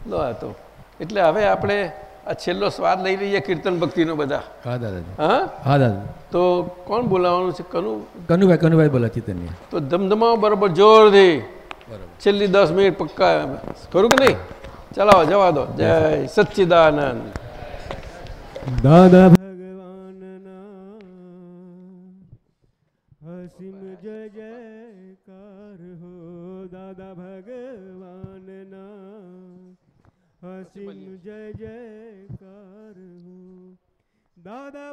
લો આ તો. એટલે હવે આપણે આ છેલ્લો સ્વાદ લઈ લઈએ કીર્તન ભક્તિનો બધા. હા દાદાજી. હા? હા દાદા તો કોણ બોલાવવાનું છે? કનુ? કનુભાઈ કનુભાઈ બોલા ચિતન્ય. તો ધમધમાવો બરોબર જોરથી. છેલ્લી દસ મિનિટ પક્કા ખરું કે નહીં? ચલાવો જવા દો. જય સચ્ચિદાનંદ. દાદા ભગવાનના. હસીમ જય જયકાર હો દાદા ભગવાનના. હસીમ જય જયકાર હો દાદા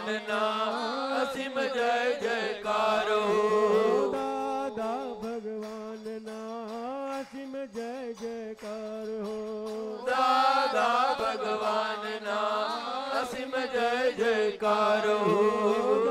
Guru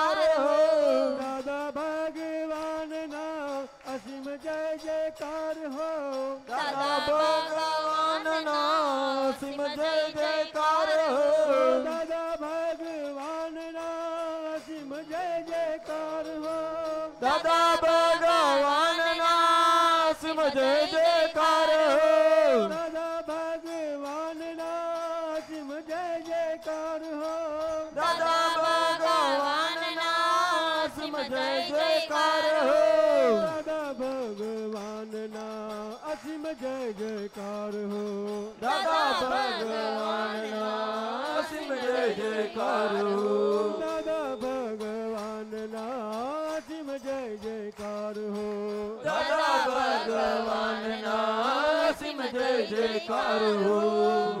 કરું દાદા ભગવાનના સિમ જય જય કરું દાદા ભગવાનના સિમ જય જય કરું દાદા ભગવાનના સિમ જય જય કરું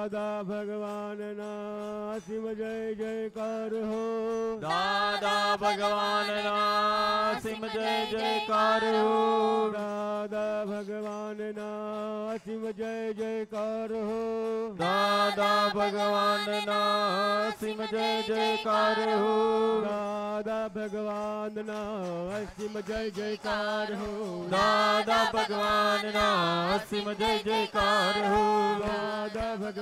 દાદા ભગવાનના શિવ જય જયકાર હો. દાદા ભગવાનના શિવ જય જયકાર હો. દાદા ભગવાનના શિવ જય જયકાર હો. દાદા ભગવાનના શિવ જય જયકાર હો. દાદા ભગવાનના શિવ જય જયકાર હો. દાદા ભગવાનના શિવ જય જયકાર હો. દાદા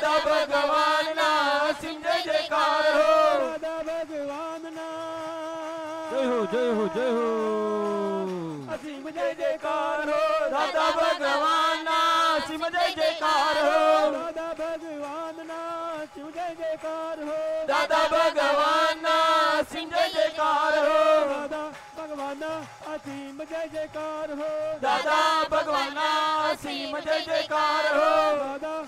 દાદા ભગવાનના અસીમ જય જયકાર હો. દાદા ભગવાનના. જય હો જય હો જય હો. અસીમ જય જયકાર હો. દાદા ભગવાનના અસીમ જય જયકાર હો. દાદા ભગવાનના શિવ જય જયકાર હો. દાદા ભગવાનના અસીમ જય જયકાર હો. દાદા ભગવાનના અસીમ જય જયકાર હો. દાદા ભગવાનના અસીમ જય જયકાર હો. દાદા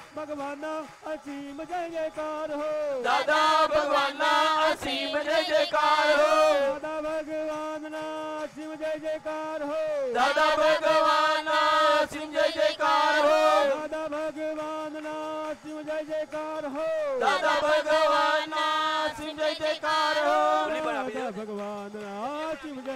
असीम जय जयकार हो दादा भगवाना असीम जय जयकार हो दादा भगवान असीम जय जयकार हो दादा भगवान असीम जय जयकार हो दादा भगवान असीम जय जयकार हो दादा भगवान असीम जय जयकार हो भगवान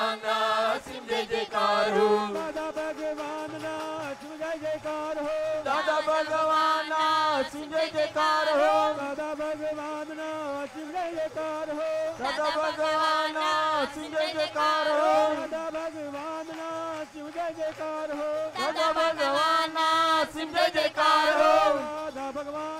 भगवाना सिम जयकार हो। दादा भगवान ना सिम जयकार हो। दादा भगवान सिंह सिम जयकार हो। दादा भगवान ना सिम जयकार हो। दादा भगवान ना सिम जय जयकार हो। दादा भगवान ना सिम जयकार हो। दादा भगवान सिंह जयकार हो। दादा भगवान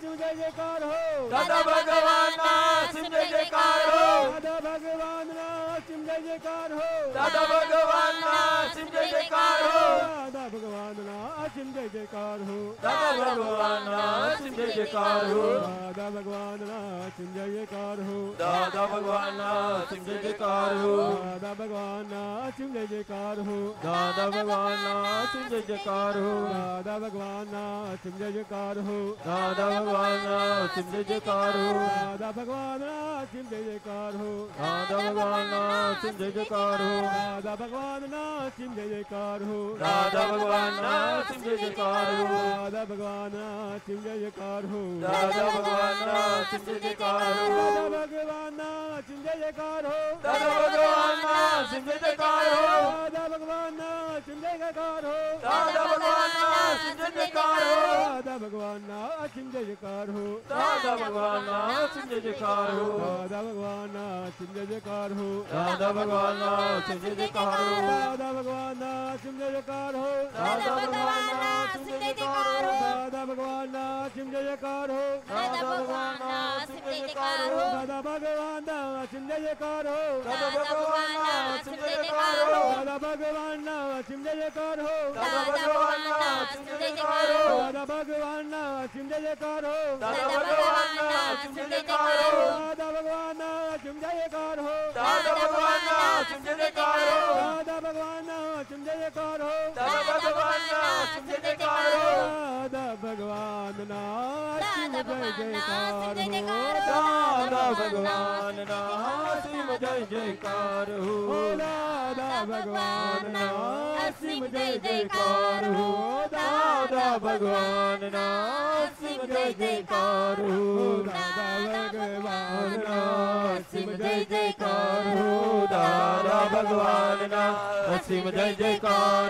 શિવ જય જયકાર હો દાદા ભગવાનના સિમ જય જયકાર હો દાદા ભગવાનના શિવ જય જયકાર હો દાદા ભગવાનના સિમ જય જયકાર હો દાદા ભગવાનના શિવ જય જયકાર હો દાદા ભગવાનના સિમ જય જયકાર હો દાદા ભગવાનના શિવ જય જયકાર હો દાદા ભગવાનના સિમ જય જયકાર હો દાદા ભગવાનના શિવ જય જયકાર હો દાદા ભગવાનના સિમ જય જયકાર હો દાદા ભગવાનના શિવ જય જયકાર હો દાદા ભગવાનના સિમ જય જયકાર હો દાદા ભગવાન શિવ જય જયકાર હો દાદા ભગવાન સિમ જય જયકાર હો દાદા ભગવાન શિવ જય જયકાર હો દાદા ભગવાન સિમ જય જયકાર હો દાદા ભગવાન શિવ જય જયકાર હો દાદા ભગવાન સિમ જય જયકાર હો દાદા ભગવાન શિવ જય જયકાર હો દાદા ભગવાન સિમ જય જયકાર હો દાદા ભગવાનના શિવ જય જયકાર હો દાદા ભગવાનના સિમ જય જયકાર હો દાદા ભગવાનના શિવ જય જયકાર હો દાદા ભગવાનના સિમ જય જયકાર હો દાદા ભગવાનના શિવ જય જયકાર હો દાદા ભગવાનના સિમ જય જયકાર હો દાદા ભગવાનના શિવ જય જયકાર હો દાદા ભગવાનના સિમ જય જયકાર હો દાદા ભગવાનના શિવ જય જયકાર હો દાદા ભગવાનના સિમ જય જયકાર હો દાદા ભગવાનના શિવ જય જયકાર હો દાદા ભગવાનના સિમ જય જયકાર वासिम जय जयकार हो दादा भगवान वासिम जय जयकार हो दादा भगवान वासिम जय जयकार हो दादा भगवान वासिम जय जयकार हो दादा भगवान वासिम जय जयकार જયકારો દાદા ભગવાનના સુંદર જયકારો દાદા ભગવાનના સુંદર જયકારો દાદા ભગવાનના સુંદર જયકારો દાદા ભગવાનના સુંદર જયકારો દાદા ભગવાનના સુંદર જયકારો દાદા ભગવાનના સુંદર જયકારો દાદા ભગવાનના સુંદર જયકારો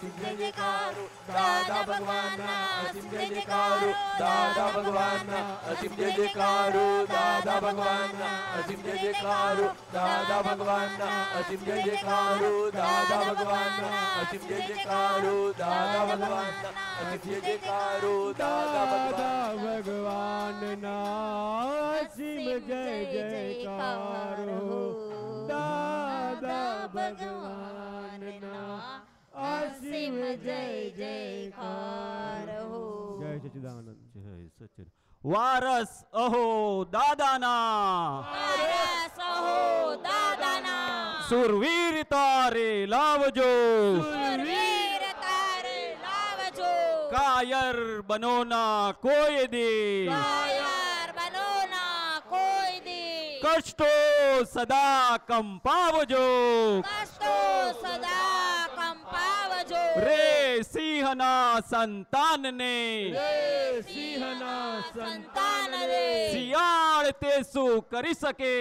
सिंह जयकारो दादा भगवान सिंह जयकारो दादा भगवान सिंह जयकारो दादा भगवान सिंह जयकारो दादा भगवान सिंह जयकारो दादा भगवान सिंह जयकारो दादा भगवान सिंह जयकारो दादा भगवान ना सिंह जय जयकारो दादा भगवान અસીમ જય જયકારો જય સચિદાનંદ. જય સચિન વારસ અહો દાદાના. સહો દાદાના. સુરવીર તારે લાવજો. સુરવીર તારે લાવજો. કાયર બનો ના કોઈ દે. કાયર બનો ના કોઈ દી. કષ્ટો સદા કંપાવજો. કષ્ટો સદા રે સિંહના સંતાનને. સિંહના સંતાન રે શિયાળ તે શું કરી શકે?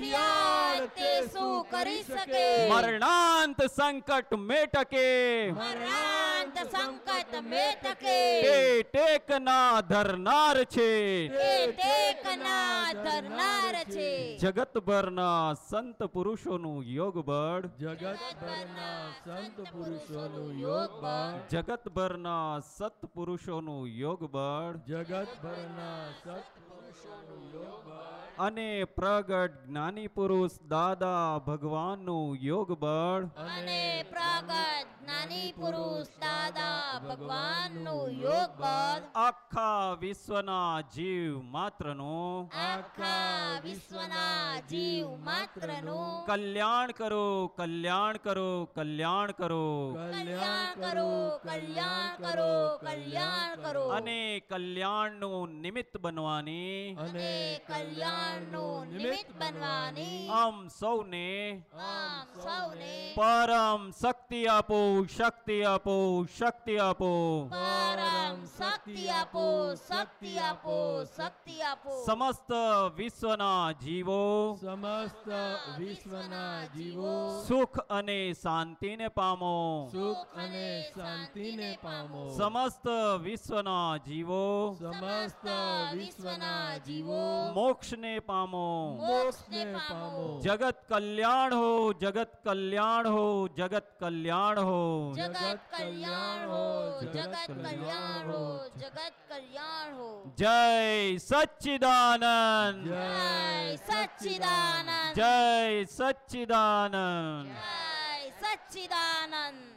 શિયાળ તે શું કરી શકે? મરણાંત સંકટ મેટકે. મરણાંત સંકટ મેટકે તે ટેકના ધરનાર છે. તે ટેકના ધરનાર છે. જગતભરના સંત પુરુષોનું યોગ બળ જગતભરના સંત પુરુષોનું યોગ બળ જગતભરના સત પુરુષોનું યોગ બળ જગતભરના સત પુરુષોનું યોગ બળ અને પ્રગટ જ્ઞાની પુરુષ દાદા ભગવાનનું યોગ બળ. અને પ્રગટ જ્ઞાની પુરુષ દાદા ભગવાનનું યોગ બળ. આખા વિશ્વના જીવ માત્રનું. આખા વિશ્વના જીવ માત્રનું. કલ્યાણ કરો કલ્યાણ કરો કલ્યાણ કરો. કલ્યાણ કરો કલ્યાણ કરો કલ્યાણ કરો. અને કલ્યાણનું નિમિત્ત બનવાની. અને કલ્યાણનું નિમિત્ત બનવાની. આમ સૌને આમ સૌને પરમ શક્તિ આપો શક્તિ આપો શક્તિ આપો. પરમ શક્તિ આપો શક્તિ આપો શક્તિ આપો. સમસ્ત વિશ્વના જીવો સમસ્ત વિશ્વના જીવો. સુખ અને શાંતિને પામો. સુખ અને શાંતિને પામો. સમસ્ત વિશ્વના જીવો સમસ્ત વિશ્વના જીવો. મોક્ષને पामो। मोक्ष पामो। जगत कल्याण हो जगत कल्याण हो जगत कल्याण हो। जगत कल्याण हो जगत कल्याण हो जगत कल्याण हो। जय सच्चिदानंद। जय सच्चिदानंद। जय सच्चिदानंद। जय सच्चिदानंद।